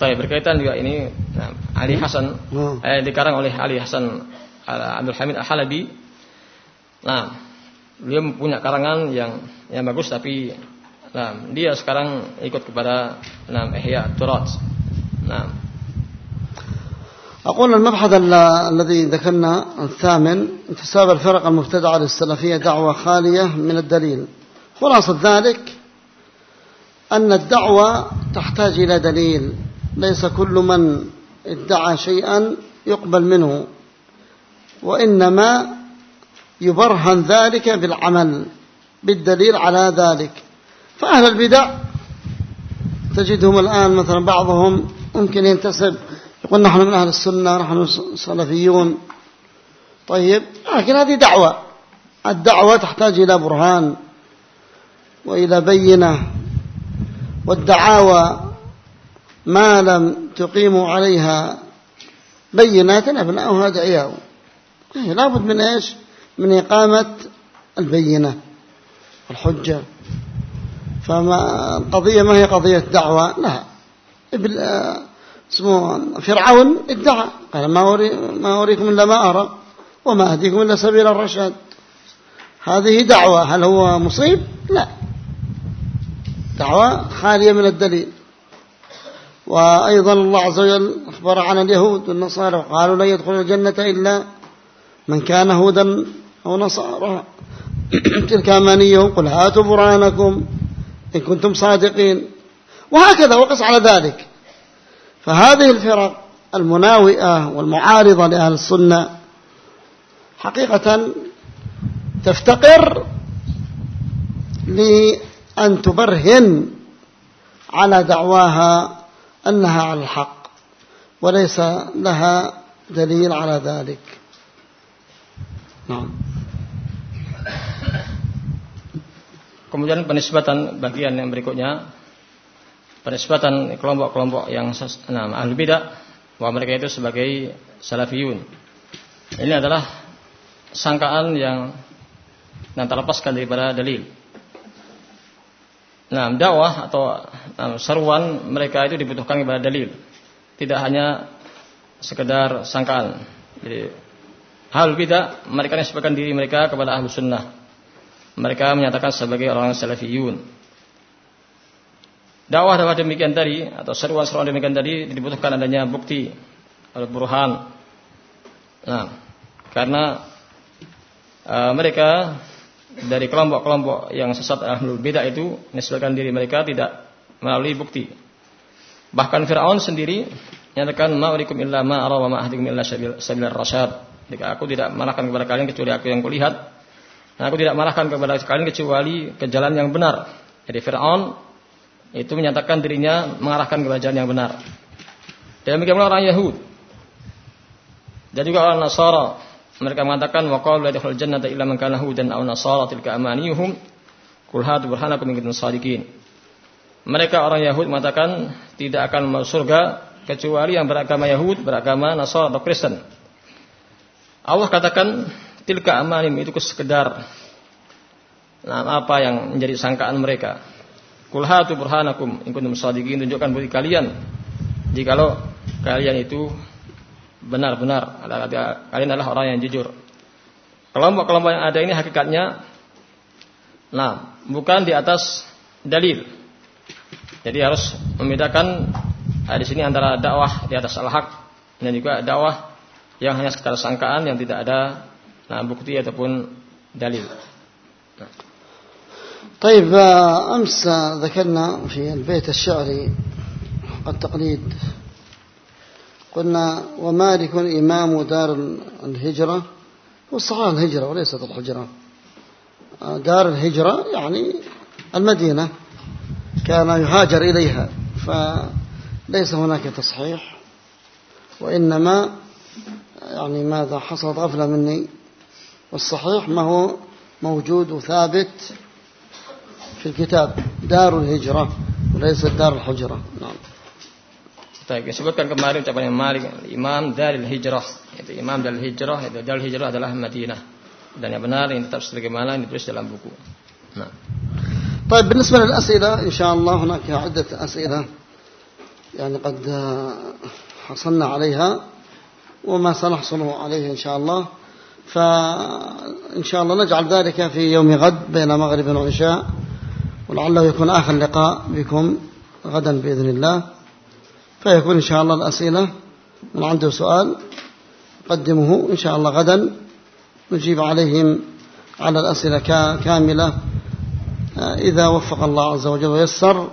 S2: طيب berkaitan juga ini nah, Ali Hasan hmm. eh, dikarang oleh Ali Hasan Abdul Hamid Al-Halabi. Nah, beliau punya karangan yang yang bagus tapi nah, dia sekarang ikut kepada nah, Ihya Turat. نعم
S1: أقول المبحث الذي ذكرنا الثامن انتساب الفرق المبتدعة للسلفية دعوة خالية من الدليل. خلاصة ذلك أن الدعوة تحتاج إلى دليل. ليس كل من ادعى شيئا يقبل منه وإنما يبرهن ذلك بالعمل بالدليل على ذلك. فأهل البدع تجدهم الآن مثلا بعضهم ممكن ينتسب يقول نحن من أهل السنة نحن صلفيون طيب لكن هذه دعوة. الدعوة تحتاج إلى برهان وإلى بينة. والدعاوى ما لم تقيموا عليها بينات أبناؤها دعياء إيه، لابد من إيش؟ من إقامة البينة الحجة فما القضية ما هي قضية دعوة؟ لا. اسمه فرعون ادعى. قال ما, أري ما أريكم إلا ما أرى وما أهديكم إلا سبيل الرشاد. هذه دعوة هل هو مصيب؟ لا. دعوة خالية من الدليل. وأيضا الله عز وجل أخبر عن اليهود والنصارى وقالوا لا يدخل الجنة إلا من كان هودا أو نصارى. تلك أمانيهم قل هاتوا برهانكم إن كنتم صادقين. وهكذا وقس على ذلك. فهذه الفرق المناوئة والمعارضة لأهل السنة حقيقة تفتقر لأن تبرهن على دعواها أنها على الحق وليس لها دليل على ذلك. نعم.
S2: Kemudian penisbatan bagian yang berikutnya. Penisbatan kelompok-kelompok yang nah, ahli bidah bahwa mereka itu sebagai salafiyun. Ini adalah sangkaan yang nanti lepaskan daripada dalil. Nah, dakwah atau nah, seruan mereka itu dibutuhkan kepada dalil. Tidak hanya sekedar sangkaan. Jadi hal bidah mereka nisbahkan diri mereka kepada ahlu sunnah. Mereka menyatakan sebagai orang salafiyun. Dakwah-dakwah demikian tadi atau seruan-seruan demikian tadi dibutuhkan adanya bukti atau burhan. Nah, karena uh, mereka dari kelompok-kelompok yang sesat ahlul bidah itu nisbahkan diri mereka tidak melalui bukti. Bahkan Firaun sendiri nyatakan ma'urikum illa ma ara wa ma illa rasyad. Jika aku tidak marahkan kepada kalian kecuali aku yang kulihat, nah aku tidak marahkan kepada kalian kecuali ke jalan yang benar. Jadi Firaun itu menyatakan dirinya mengarahkan kepada jalan yang benar. Dan demikian orang Yahud. Dan juga orang Nasara. Mereka mengatakan wa qalu la yadkhulul jannata illa man kana hudan aw nasara tilka amaniyuhum. Qul hatu burhanakum in kuntum shadiqin. Mereka orang Yahud mengatakan tidak akan masuk surga kecuali yang beragama Yahud, beragama Nasara atau Kristen. Allah katakan tilka amanim itu sekedar nah, apa yang menjadi sangkaan mereka. Kulhatu burhanakum in kuntum tunjukkan bukti kalian jikalau kalian itu benar-benar kalian adalah orang yang jujur. Kelompok-kelompok yang ada ini hakikatnya nah, bukan di atas dalil. Jadi harus membedakan nah, di sini antara dakwah di atas al-haq dan juga dakwah yang hanya sekedar sangkaan yang tidak ada nah, bukti ataupun dalil. Nah.
S1: طيب أمس ذكرنا في البيت الشعري التقليد قلنا ومالك إمام دار الهجرة. والصحيح الهجرة وليست الحجرة. دار الهجرة يعني المدينة كان يهاجر إليها فليس هناك تصحيح وإنما يعني ماذا حصلت غفلة مني. والصحيح ما هو موجود وثابت في الكتاب دار الهجرة وليس دار الحجرة. نعم.
S2: طيب يسبقكم كمارين تبعني مالك الإمام دار الهجرة itu Imam dari Hijrah itu dari Hijrah adalah Madinah. Dan yang benar ini tetap sebagaimana mana ini tulis dalam buku. Nah.
S1: طيب بالنسبة للاسئله ان شاء الله هناك عده اسئله يعني قد حصلنا عليها وما سنحصل عليه ان شاء الله فان شاء الله نجعل ذلك في يوم غد بين مغرب والعشاء ولعله يكون آخر لقاء بكم غدا بإذن الله. فيكون إن شاء الله الأسئلة. من عنده سؤال قدمه إن شاء الله غدا. نجيب عليهم على الأسئلة كاملة. إذا وفق الله عز وجل ويسر.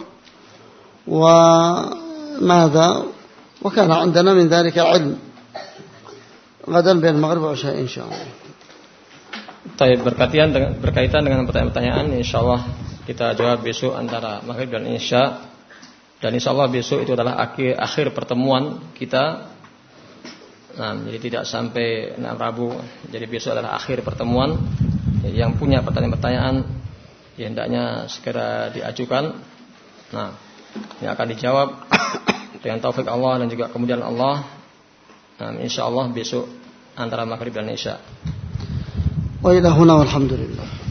S1: وماذا؟ وكان عندنا من ذلك علم. غدا بين المغرب والعشاء إن شاء الله.
S2: Taib berkaitan dengan berkaitan dengan pertanyaan-pertanyaan insyaallah kita jawab besok antara maghrib dan isya dan insyaallah besok itu adalah akhir akhir pertemuan kita nah, jadi tidak sampai enam Rabu jadi besok adalah akhir pertemuan yang punya pertanyaan-pertanyaan ya hendaknya segera diajukan. Nah, ini akan dijawab dengan taufik Allah dan juga kemudian Allah. Nah, insya Allah besok antara maghrib dan isya.
S1: Wa ila huna walhamdulillah.